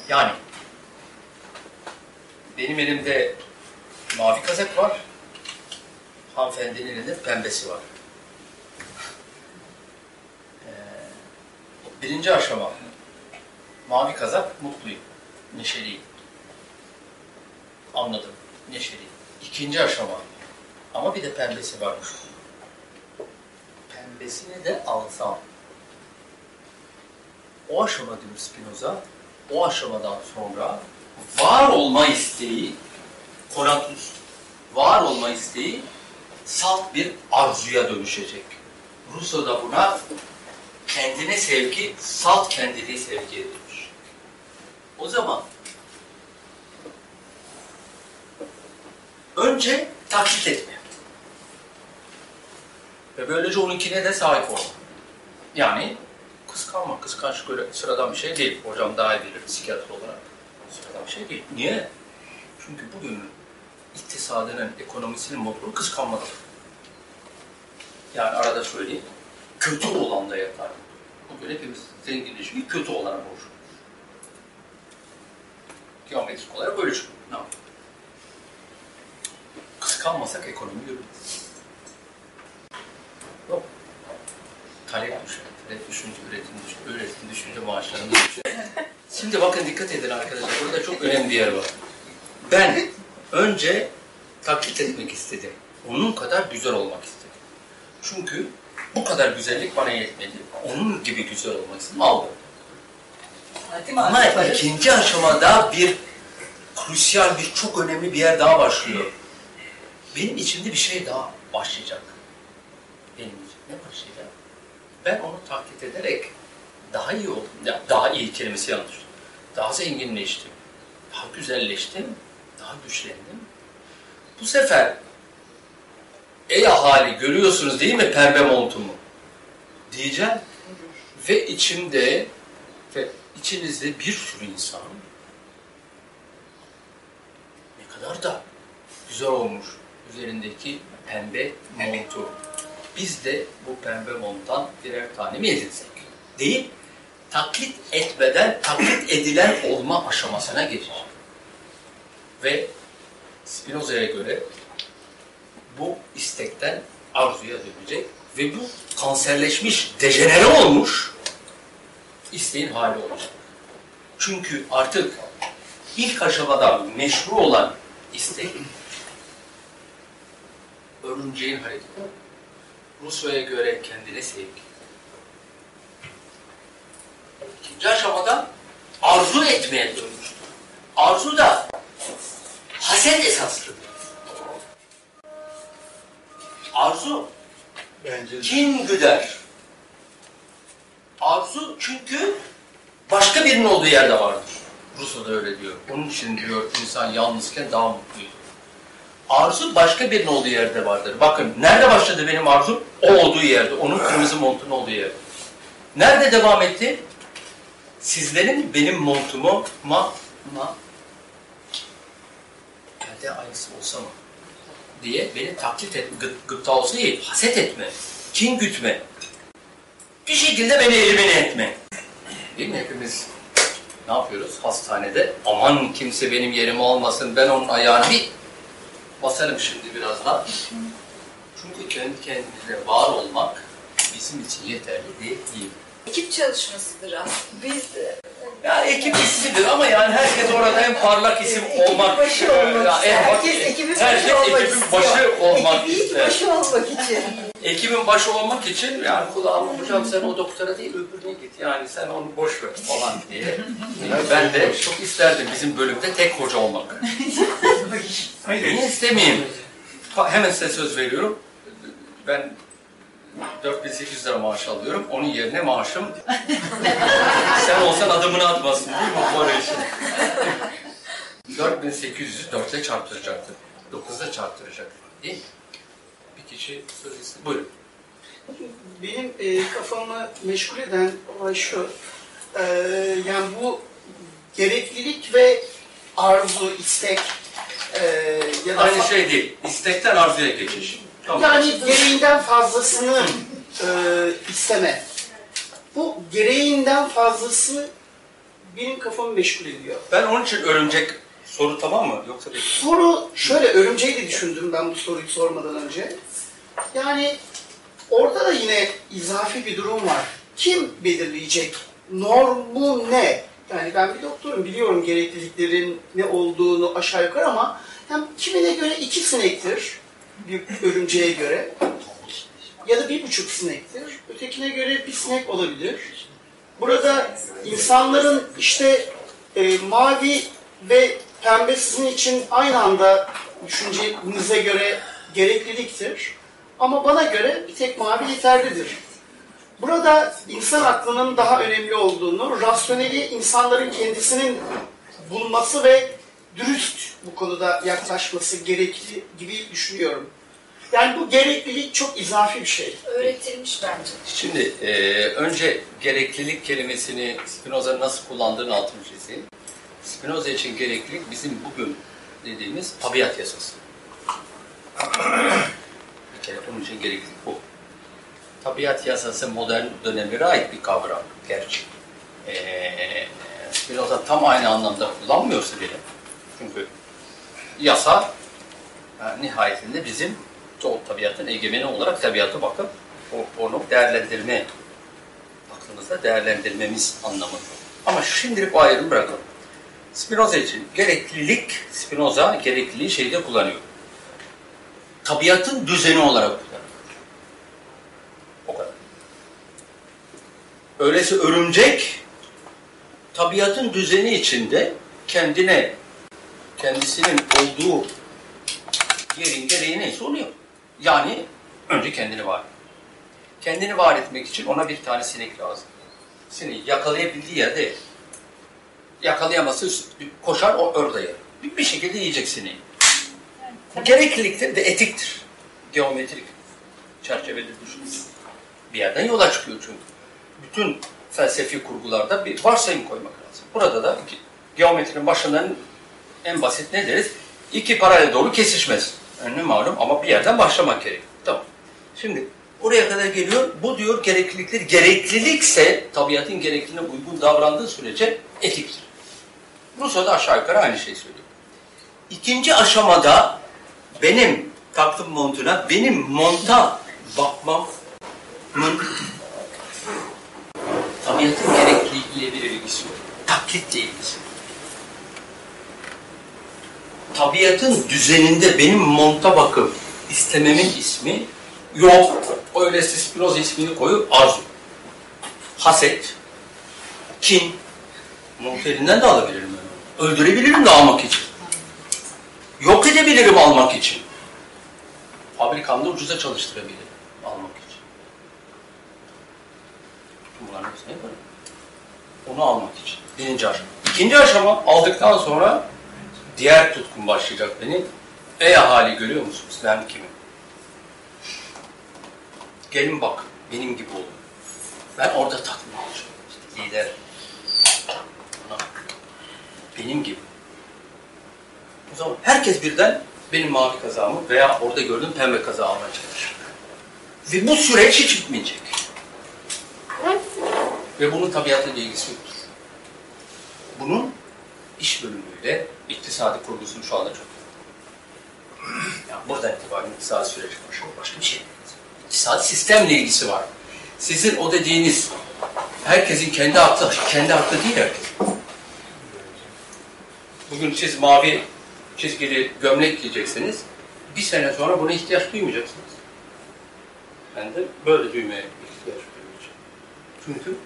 Yani benim elimde mavi kazak var. Hanımefendinin elinde pembesi var. Ee, birinci aşama. Mavi kazak mutluyum. Neşeliyim. Anladım. Neşeliyim. İkinci aşama. Ama bir de pembesi varmış. Pembesini de alsam. O aşama diyor Spinoza, o aşamadan sonra var olma isteği, konatus, var olma isteği salt bir arzuya dönüşecek. Rousseau da buna kendine sevgi, salt kendiliği sevgiye dönüşecek. O zaman önce taklit etme. Ve böylece onunkine de sahip olma. Yani kıskanma, kıskançlık öyle sıradan bir şey değil. Hocam daha iyi bilir psikiyatr olarak. Sıradan bir şey değil. Niye? Çünkü bugün iktisadının, ekonomisinin motoru kıskanmadır. Yani arada söyleyeyim, kötü olan da yapar. Bugün hepimiz zenginleşmeyi kötü olana borçluyuz. Geometrik olarak böyle çıkıyor. Ne yapalım? Kıskanmasak ekonomi yürümez. Yok. Talep düşer. Talep düşünce üretim düşer. Üretim düşünce maaşlarımız düşer. Şimdi bakın dikkat edin arkadaşlar. Burada çok önemli bir yer var. Ben önce taklit etmek istedim. Onun kadar güzel olmak istedim. Çünkü bu kadar güzellik bana yetmedi. Onun gibi güzel olmak istedim. Aldım. Ama ikinci aşamada bir krusyal, bir çok önemli bir yer daha başlıyor. Benim içimde bir şey daha başlayacak. Benim için ne başlayacak? Ben onu taklit ederek daha iyi oldum. Ya, daha iyi kelimesi yanlış. Daha zenginleştim. Daha güzelleştim. Daha güçlendim. Bu sefer ey ahali görüyorsunuz değil mi pembe montumu? Diyeceğim. Ve içimde ve içinizde bir sürü insan ne kadar da güzel olmuş üzerindeki pembe montu. Biz de bu pembe monttan birer tane mi edinsek? Değil, taklit etmeden taklit edilen olma aşamasına geçecek. Ve Spinoza'ya göre bu istekten arzuya dönecek ve bu kanserleşmiş, dejenere olmuş isteğin hali olacak. Çünkü artık ilk aşamada meşru olan istek örümceğin hareketi. Rousseau'ya göre kendine sevgi. İkinci aşamada arzu etmeye dönmüştür. Arzu da haset esaslı. Arzu Bence kin güder. Arzu çünkü başka birinin olduğu yerde vardır. Rousseau da öyle diyor. Onun için diyor insan yalnızken daha mutluydu. Arzu başka birinin olduğu yerde vardır. Bakın nerede başladı benim arzum? O olduğu yerde. Onun kırmızı montunun olduğu yerde. Nerede devam etti? Sizlerin benim montumu ma ma kendi aynısı olsa mı? diye beni taklit et, gı, gıpta olsa değil, haset etme, kin gütme. Bir şekilde beni elimine etme. Değil mi hepimiz? Ne yapıyoruz hastanede? Aman kimse benim yerime olmasın, ben onun ayağını bir basarım şimdi birazdan. Çünkü kendi kendimize var olmak bizim için yeterli değil. Ekip çalışmasıdır aslında. Biz de Yani ekip ismidir ama yani herkes orada en parlak isim olmak başı olmak en- Herkes ekibin herkes başı olmak ekibin istiyor. başı olmak Ekibin ister. başı olmak için. Ekibin başı olmak için yani kulağıma hocam sen o doktora değil öbürüne git. Yani sen onu boş ver falan diye. Ben de çok isterdim bizim bölümde tek hoca olmak. Niye istemeyeyim? Hemen size söz veriyorum. Ben 4800 lira maaş alıyorum. Onun yerine maaşım sen olsan adımını atmasın değil mi bu para için? 4800'ü 4 ile çarptıracaktım. 9 ile çarptıracaktım. Değil mi? Kişi söz istedim. Buyurun. Benim e, kafamı meşgul eden olay şu. E, yani bu gereklilik ve arzu, istek e, ya da Aynı şey değil. İstekten arzuya geçiş. Tamam. yani gereğinden fazlasını e, isteme. Bu gereğinden fazlası benim kafamı meşgul ediyor. Ben onun için örümcek soru tamam mı? Yoksa. Soru şöyle, örümceği de düşündüm ben bu soruyu sormadan önce. Yani orada da yine izafi bir durum var. Kim belirleyecek? Normu ne? Yani ben bir doktorum, biliyorum gerekliliklerin ne olduğunu aşağı yukarı ama hem kimine göre iki sinektir, bir örümceğe göre. Ya da bir buçuk sinektir. Ötekine göre bir sinek olabilir. Burada insanların işte e, mavi ve pembe sizin için aynı anda düşüncenize göre gerekliliktir. Ama bana göre bir tek mavi yeterlidir. Burada insan aklının daha önemli olduğunu, rasyoneli insanların kendisinin bulması ve dürüst bu konuda yaklaşması gerekli gibi düşünüyorum. Yani bu gereklilik çok izafi bir şey. Öğretilmiş bence. Şimdi e, önce gereklilik kelimesini Spinoza'nın nasıl kullandığını altını çizeyim. Spinoza için gereklilik bizim bugün dediğimiz tabiat yasası. Bir kere bunun için gereklilik bu. Tabiat yasası modern dönemlere ait bir kavram gerçi. E, Spinoza tam aynı anlamda kullanmıyorsa bile. Çünkü yasa yani nihayetinde bizim o tabiatın egemeni olarak tabiata bakıp onu değerlendirme aklımızda değerlendirmemiz anlamında. Ama şimdilik o ayrımı bırakalım. Spinoza için gereklilik, Spinoza gerekliliği şeyde kullanıyor. Tabiatın düzeni olarak kullanıyor. O kadar. Öyleyse örümcek tabiatın düzeni içinde kendine kendisinin olduğu yerin gereği neyse onu. Yani önce kendini var. Kendini var etmek için ona bir tane sinek lazım. Sineği yakalayabildiği yerde yer. Yakalayaması üst- koşar o orada yer. Bir, bir şekilde yiyecek sineği. Gerekliliktir ve etiktir. Geometrik çerçevede düşünün. Bir yerden yola çıkıyor çünkü. Bütün felsefi kurgularda bir varsayım koymak lazım. Burada da ge- geometrinin başından en basit ne deriz? İki paralel doğru kesişmez. Önlü malum ama bir yerden başlamak gerek. Tamam. Şimdi oraya kadar geliyor. Bu diyor gerekliliktir. Gereklilikse tabiatın gerekliliğine uygun davrandığı sürece etiktir. Rousseau da aşağı yukarı aynı şeyi söylüyor. İkinci aşamada benim taktım montuna, benim monta bakmamın tabiatın gerekliliğiyle bir ilgisi yok. Taklitle ilgisi yok tabiatın düzeninde benim monta bakıp istememin ismi yok. Öyleyse Spinoza ismini koyup arzu. Haset, kin. Montu elinden de alabilirim ben. Öldürebilirim de almak için. Yok edebilirim almak için. Fabrikamda ucuza çalıştırabilirim almak için. Bunların hepsini yaparım. Onu almak için. Birinci aşama. İkinci aşama aldıktan sonra diğer tutkun başlayacak beni. Ey ahali görüyor musunuz ben kimim? Gelin bak benim gibi olun. Ben orada takma olacağım. İşte lider. Benim gibi. O zaman herkes birden benim mavi kazağımı veya orada gördüğüm pembe kazağı almaya çalışır. Ve bu süreç hiç bitmeyecek. Ve bunun tabiatla ilgisi yoktur. Bunun iş bölümüyle iktisadi kurgusunu şu anda çok yani buradan itibaren iktisadi süreç başlıyor. Başka bir şey değil. İktisadi sistemle ilgisi var. Sizin o dediğiniz herkesin kendi aklı, kendi aklı değil herkes. Bugün siz mavi çizgili gömlek giyeceksiniz. Bir sene sonra buna ihtiyaç duymayacaksınız. Ben de böyle düğmeye ihtiyaç duymayacağım. Çünkü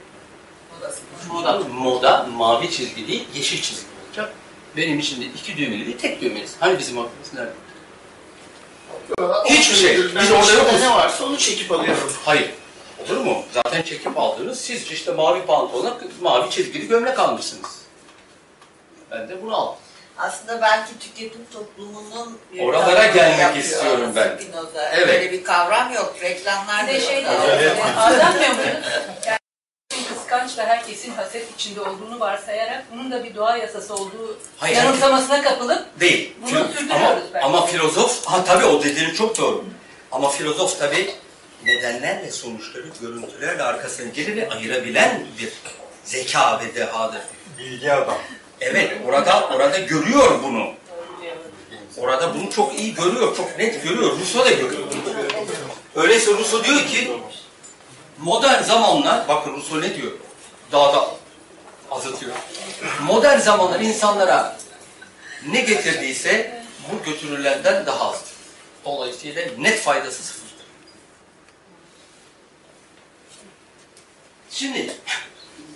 moda, moda mavi çizgi değil, yeşil çizgi olacak. Benim için de iki düğmeli değil, tek düğmeli. Hani bizim aklımız nerede? Hiçbir şey. Biz orada ne varsa onu çekip alıyorum. Hayır. Olur mu? Zaten çekip aldığınız siz işte mavi pantolona mavi çizgili gömlek almışsınız. Ben de bunu aldım. Aslında belki tüketim toplumunun Oralara gelmek yapıyor istiyorum ben. Spinoza. Evet. Böyle bir kavram yok. Reklamlarda Bir de şey yok. de Ademmiyor muyuz? Yani kıskanç ve herkesin haset içinde olduğunu varsayarak bunun da bir doğa yasası olduğu Hayır, yanılsamasına kapılıp Değil. Bunu Filo- sürdürüyoruz ama, belki. ama filozof, ha tabii o dediğin çok doğru. Ama filozof tabii nedenlerle sonuçları görüntülerle arkasına gelir ve ayırabilen bir zeka ve dehadır. Bilgi adam. Evet, orada orada görüyor bunu. Orada bunu çok iyi görüyor, çok net görüyor. Rousseau da görüyor. Öyleyse Rousseau diyor ki, modern zamanlar, bakın Rousseau ne diyor? Daha da azıtıyor. Modern zamanlar insanlara ne getirdiyse bu götürülenden daha azdır. Dolayısıyla net faydası sıfırdır. Şimdi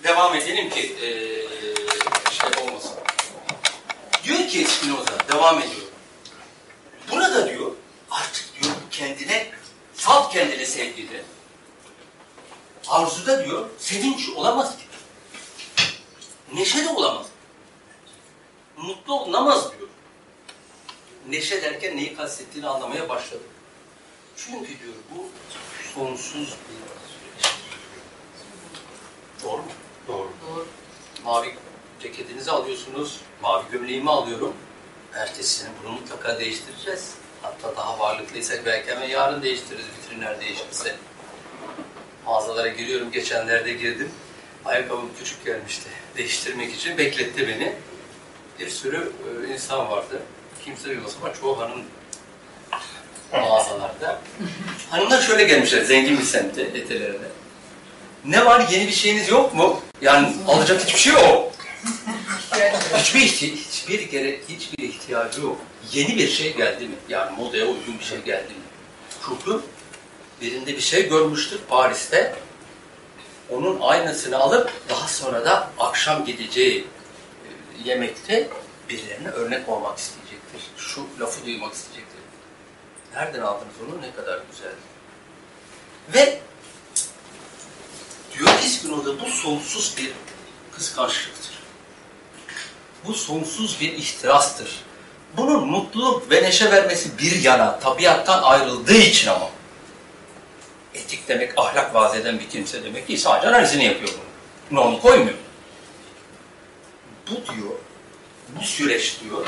devam edelim ki olmasın. Diyor ki Spinoza, devam ediyor. Burada diyor, artık diyor kendine saf Al kendini sevgide. Arzuda diyor, sevinç olamaz diyor. Neşe de olamaz. Mutlu olunamaz diyor. Neşe derken neyi kastettiğini anlamaya başladı. Çünkü diyor bu sonsuz bir süreç. Doğru mu? Doğru. Mavi ceketinizi alıyorsunuz, mavi gömleğimi alıyorum. Ertesini bunu mutlaka değiştireceğiz. Hatta daha varlıklıysak belki hemen yarın değiştiririz vitrinler değişirse. Mağazalara giriyorum, geçenlerde girdim. Ayakkabım küçük gelmişti. Değiştirmek için bekletti beni. Bir sürü e, insan vardı. Kimse bilmez ama çoğu hanım mağazalarda. Hanımlar şöyle gelmişler, zengin bir semte, etelerine. Ne var, yeni bir şeyiniz yok mu? Yani alacak hiçbir şey yok. Hiçbir, hiçbir gerek, hiçbir ihtiyacı yok. Yeni bir şey geldi mi? Yani modaya uygun bir şey geldi mi? Çünkü birinde bir şey görmüştür Paris'te. Onun aynısını alıp daha sonra da akşam gideceği e, yemekte birilerine örnek olmak isteyecektir. Şu lafı duymak isteyecektir. Nereden aldınız onu? Ne kadar güzel. Ve diyor ki Spinoza bu sonsuz bir kıskançlıktır. Bu sonsuz bir ihtirastır. Bunun mutluluk ve neşe vermesi bir yana tabiattan ayrıldığı için ama etik demek ahlak vaaz eden bir kimse demek değil. Sadece analizini yapıyor bunu. Bunu onu koymuyor. Bu diyor, bu süreç diyor,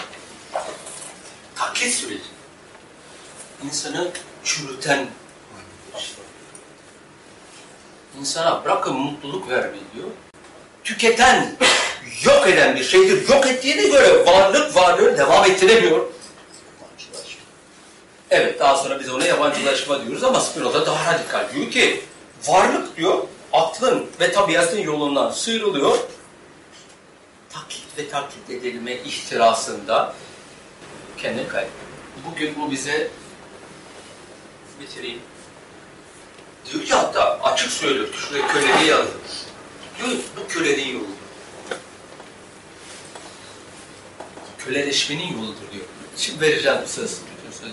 taklit süreci. İnsanı çürüten İnsana bırakın mutluluk vermeyi diyor. Tüketen, yok eden bir şeydir. Yok ettiğine göre varlık varlığı devam ettiremiyor. Evet daha sonra biz ona yabancılaşma diyoruz ama Spinoza daha radikal diyor ki varlık diyor aklın ve tabiatın yolundan sıyrılıyor. Taklit ve taklit edilme ihtirasında kendini kaybediyor. Bugün bu bize bitireyim. Diyor ki hatta açık söylüyor. Şuraya köleliği yazdı. Diyor bu köleliğin yoludur. Köleleşmenin yoludur diyor. Şimdi vereceğim söz. söz.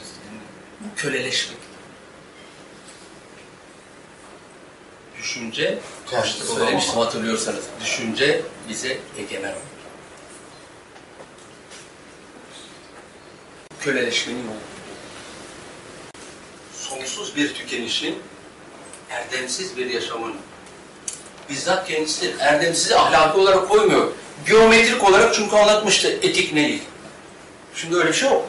Bu köleleşmek. Düşünce, başta söylemiştim hatırlıyorsanız. Düşünce bize egemen olur. Köleleşmenin yolu. Sonsuz bir tükenişin erdemsiz bir yaşamın bizzat kendisi erdemsizi ahlaki olarak koymuyor. Geometrik olarak çünkü anlatmıştı etik neyi. Şimdi öyle bir şey yok.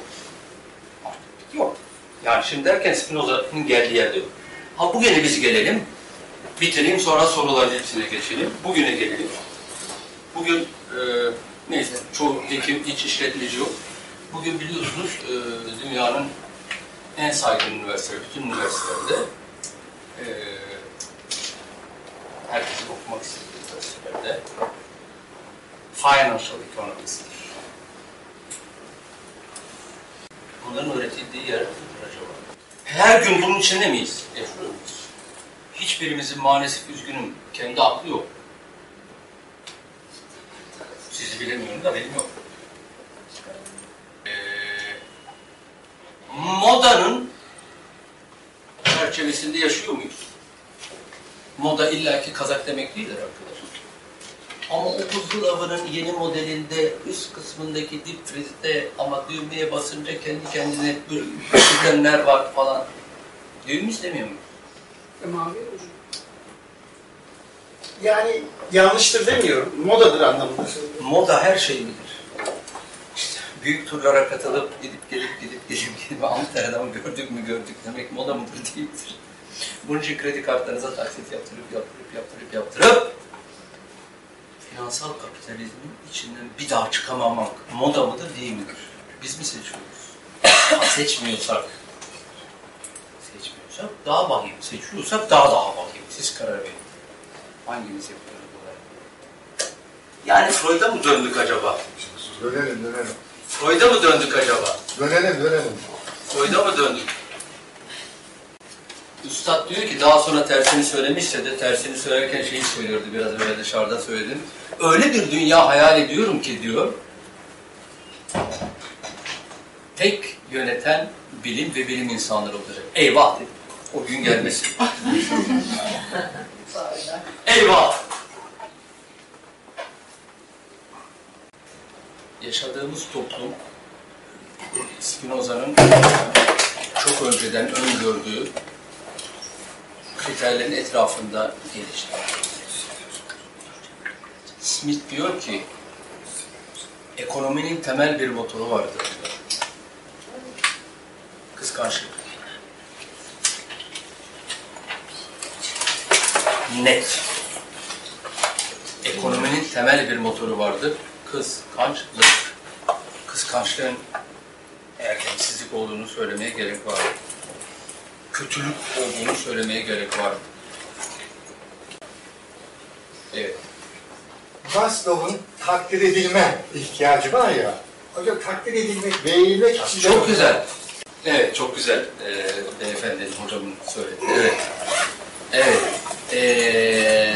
Yok. Yani şimdi derken Spinoza'nın geldiği yerde yok. Ha bugüne biz gelelim. Bitireyim sonra soruların hepsine geçelim. Bugüne gelelim. Bugün e, neyse çoğu hekim hiç işletmeci yok. Bugün biliyorsunuz e, dünyanın en saygın üniversiteleri, bütün üniversitelerde e, herkesin okumak istediği üniversitelerde financial economics'tir. Bunların öğretildiği yer acaba? Her gün bunun içinde miyiz? Yaşıyor muyuz? Hiçbirimizin maalesef üzgünüm, kendi aklı yok. Sizi bilemiyorum da benim yok. Ee, modanın çerçevesinde yaşıyor muyuz? Moda illaki kazak demek değildir arkadaşlar. Ama o buzdolabının yeni modelinde üst kısmındaki dip frizde ama düğmeye basınca kendi kendine düzenler var falan. Düğüm istemiyor muyuz? E, mavi ucu. Yani yanlıştır demiyorum. Modadır anlamında söylüyorum. Moda her şey midir? İşte büyük turlara katılıp gidip gelip gidip gelip gelip Amsterdam'ı gördük mü gördük demek moda mıdır değildir. Bunun için kredi kartlarınıza taksit yaptırıp yaptırıp yaptırıp yaptırıp finansal kapitalizmin içinden bir daha çıkamamak moda mıdır değil midir? Biz mi seçiyoruz? Ha, Seçmiyorsak seçmiyorsak daha vahim. Seçiyorsak daha daha vahim. Siz karar verin. Hangimiz yapıyoruz bu Yani Freud'a mı döndük acaba? Dönelim dönelim. Freud'a mı döndük acaba? Dönelim dönelim. Freud'a mı döndük? Üstad diyor ki daha sonra tersini söylemişse de tersini söylerken şeyi söylüyordu biraz böyle dışarıda söyledim. Öyle bir dünya hayal ediyorum ki diyor. Tek yöneten bilim ve bilim insanları olacak. Eyvah dedi. O gün gelmesin. Eyvah! Yaşadığımız toplum Spinoza'nın çok önceden öngördüğü kriterlerin etrafında gelişti. Smith diyor ki ekonominin temel bir motoru vardır. Kıskançlık. Net. Ekonominin temel bir motoru vardır. Kıskançlık. Kıskançlığın erkeksizlik olduğunu söylemeye gerek var. Kötülük olduğunu söylemeye gerek var. Evet. Maslow'un takdir edilme ihtiyacı var ya. Hocam takdir edilmek, beğenilmek için Çok güzel. Evet, çok güzel. Ee, beyefendi, hocamın söyledi. Evet. Evet. Ee,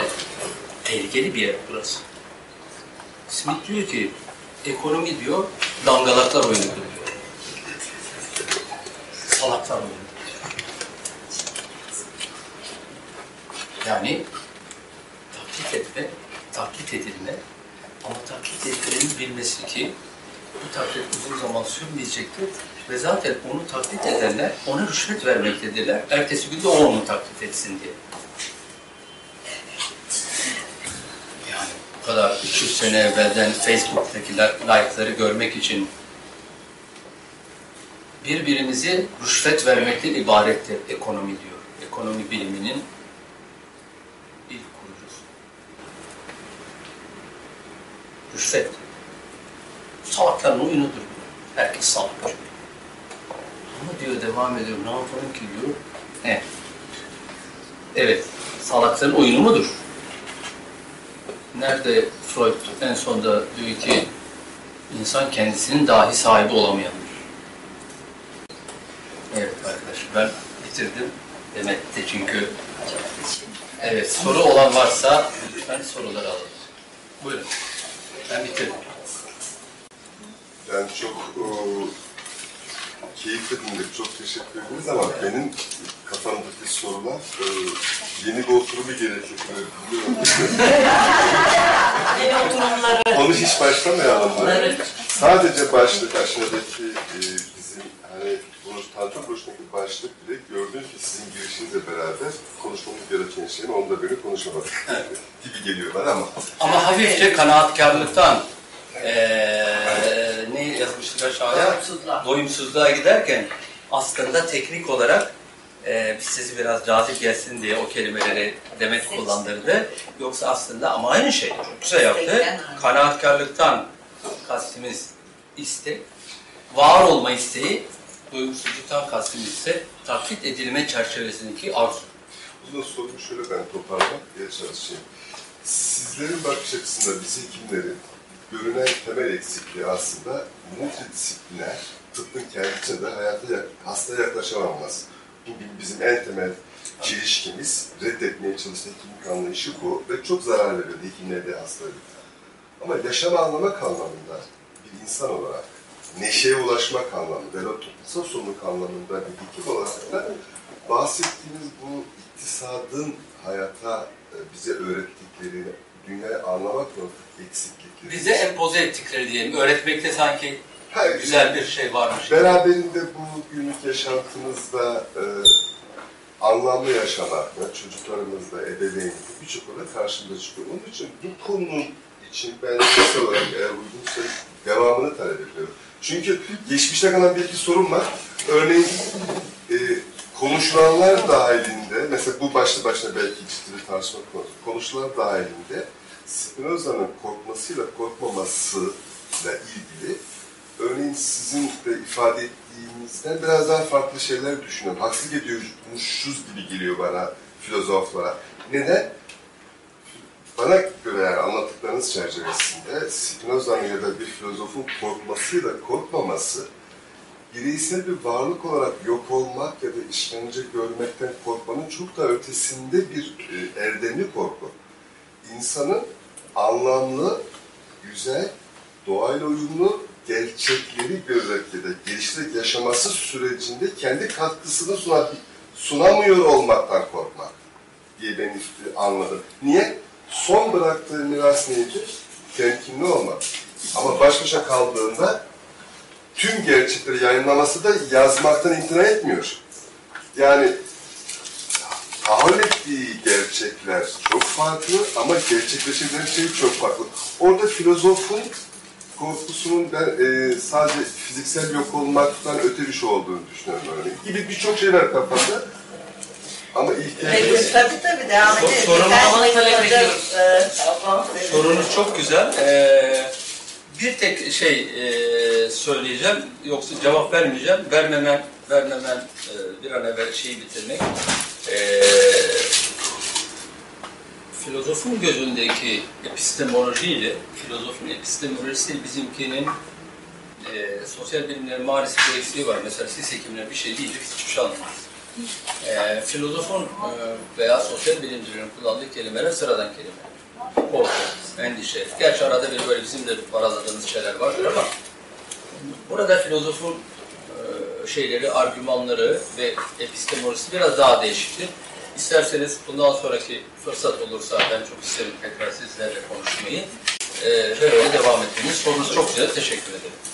tehlikeli bir yer burası. Smith diyor ki, ekonomi diyor, dangalaklar oyunudur diyor. Salaklar oyunu. Yani taklit edilme ama taklit edilenin bilmesi ki bu taklit uzun zaman sürmeyecektir ve zaten onu taklit edenler ona rüşvet vermektedirler. Ertesi gün de o onu taklit etsin diye. Yani bu kadar 300 sene evvelden Facebook'taki like'ları görmek için birbirimizi rüşvet vermekten ibarettir ekonomi diyor. Ekonomi biliminin ilk kurucusu. Rüşvet. Salakların oyunudur. bu. Herkes salak. Ama diyor devam ediyor. Ne yapalım ki diyor. Evet. Evet. Salakların oyunu mudur? Nerede Freud en sonunda diyor ki insan kendisinin dahi sahibi olamayandır. Evet arkadaşlar ben bitirdim demekti çünkü. Evet soru olan varsa lütfen soruları alalım. Buyurun. Ben bitirdim. Yani çok e, keyifle dinledik, çok teşekkür ederiz ama benim kafamdaki sorular e, yeni bir oturumu gerekiyor. Biliyorum. Yeni oturumları. Onu hiç başlamayalım. Evet. Sadece başlık aşağıdaki e, bizim hani bunu tanıtım kuruluşundaki başlık bile gördüm ki sizin girişinizle beraber konuşmamız gereken şeyin onda beni konuşamadık gibi geliyor bana ama. Ama hafifçe kanaatkarlıktan eee ne yazmıştık aşağıya? Doyumsuzluğa. Doyumsuzluğa giderken aslında teknik olarak eee biz sizi biraz cazip gelsin diye o kelimeleri Demet kullandırdı. Yoksa aslında ama aynı şey. Çok güzel yaptı. Kanaatkarlıktan kastimiz istek. Var olma isteği, doyumsuzluktan kastimiz ise taklit edilme çerçevesindeki arzu. O zaman sorumu şöyle ben toparlamaya çalışayım. Sizlerin bakış açısında bizi hekimlerin görünen temel eksikliği aslında multidisipliner tıbbın kendisine de hayata yak- hastaya yaklaşamaması. Bugün bizim en temel çelişkimiz reddetmeye çalışan hekimlik anlayışı bu ve çok zarar veriyor hekimlerde hastalık. Ama yaşamı anlamak anlamında bir insan olarak neşeye ulaşmak anlamında ve toplumsal sorumluluk anlamında bir hekim olarak da bahsettiğimiz bu iktisadın hayata e, bize öğrettikleri, dünyayı anlamak noktasındaki eksiklikleri. Bize empoze ettikleri diyelim. Öğretmekte sanki Hayır, güzel bir şey varmış. Beraberinde bu günlük yaşantımızda e, anlamlı yaşamakla, çocuklarımızla, ebeveynle birçok olarak karşımıza çıkıyor. Onun için bu konunun için ben kısa olarak eğer uygunsa devamını talep ediyorum. Çünkü geçmişte kalan bir iki sorun var. Örneğin e, konuşulanlar dahilinde, mesela bu başlı başına belki ciddi bir tartışma konusu, konuşulanlar dahilinde Spinoza'nın korkmasıyla korkmamasıyla ilgili örneğin sizin de ifade ettiğinizden biraz daha farklı şeyler düşünüyorum. Haksızlık ediyormuşuz gibi geliyor bana filozoflara. Neden? Bana göre yani anlattıklarınız çerçevesinde Spinoza'nın ya da bir filozofun korkmasıyla korkmaması bireysel bir varlık olarak yok olmak ya da işkence görmekten korkmanın çok daha ötesinde bir e, erdemli korku. İnsanın anlamlı, güzel, doğayla uyumlu gerçekleri görerek ya da geliştirerek yaşaması sürecinde kendi katkısını sunamıyor olmaktan korkmak diye ben anladım. Niye? Son bıraktığı miras neydi? Temkinli olmak. Ama baş başa kaldığında tüm gerçekleri yayınlaması da yazmaktan imtina etmiyor. Yani tahammül ettiği gerçekler çok farklı ama gerçekleşebilen şey çok farklı. Orada filozofun korkusunun ben e, sadece fiziksel yok olmaktan öte bir şey olduğunu düşünüyorum örneğin. Gibi birçok şey var kafamda. Ama ihtiyacımız... Peki, tabii tabii devam edelim. talep ediyoruz. e. Sorunuz çok güzel. Ee, bir tek şey e, söyleyeceğim, yoksa cevap vermeyeceğim. Vermemen, vermemen e, bir an evvel şeyi bitirmek. Filozofun gözündeki epistemolojiyle, filozofun epistemolojisi bizimkinin e, sosyal bilimlerin maalesef bir eksiği var. Mesela siz hekimler bir şey deyince biz hiçbir şey anlamaz. E, filozofun e, veya sosyal bilimcilerin kullandığı kelimeler sıradan kelimeler. Korku, endişe. Gerçi arada bir böyle bizim de paraladığımız şeyler vardır ama burada filozofun e, şeyleri, argümanları ve epistemolojisi biraz daha değişiktir. İsterseniz bundan sonraki fırsat olursa ben çok isterim tekrar sizlerle konuşmayı. E, ve öyle devam etmeniz. Sorunuz çok güzel. Teşekkür ederim.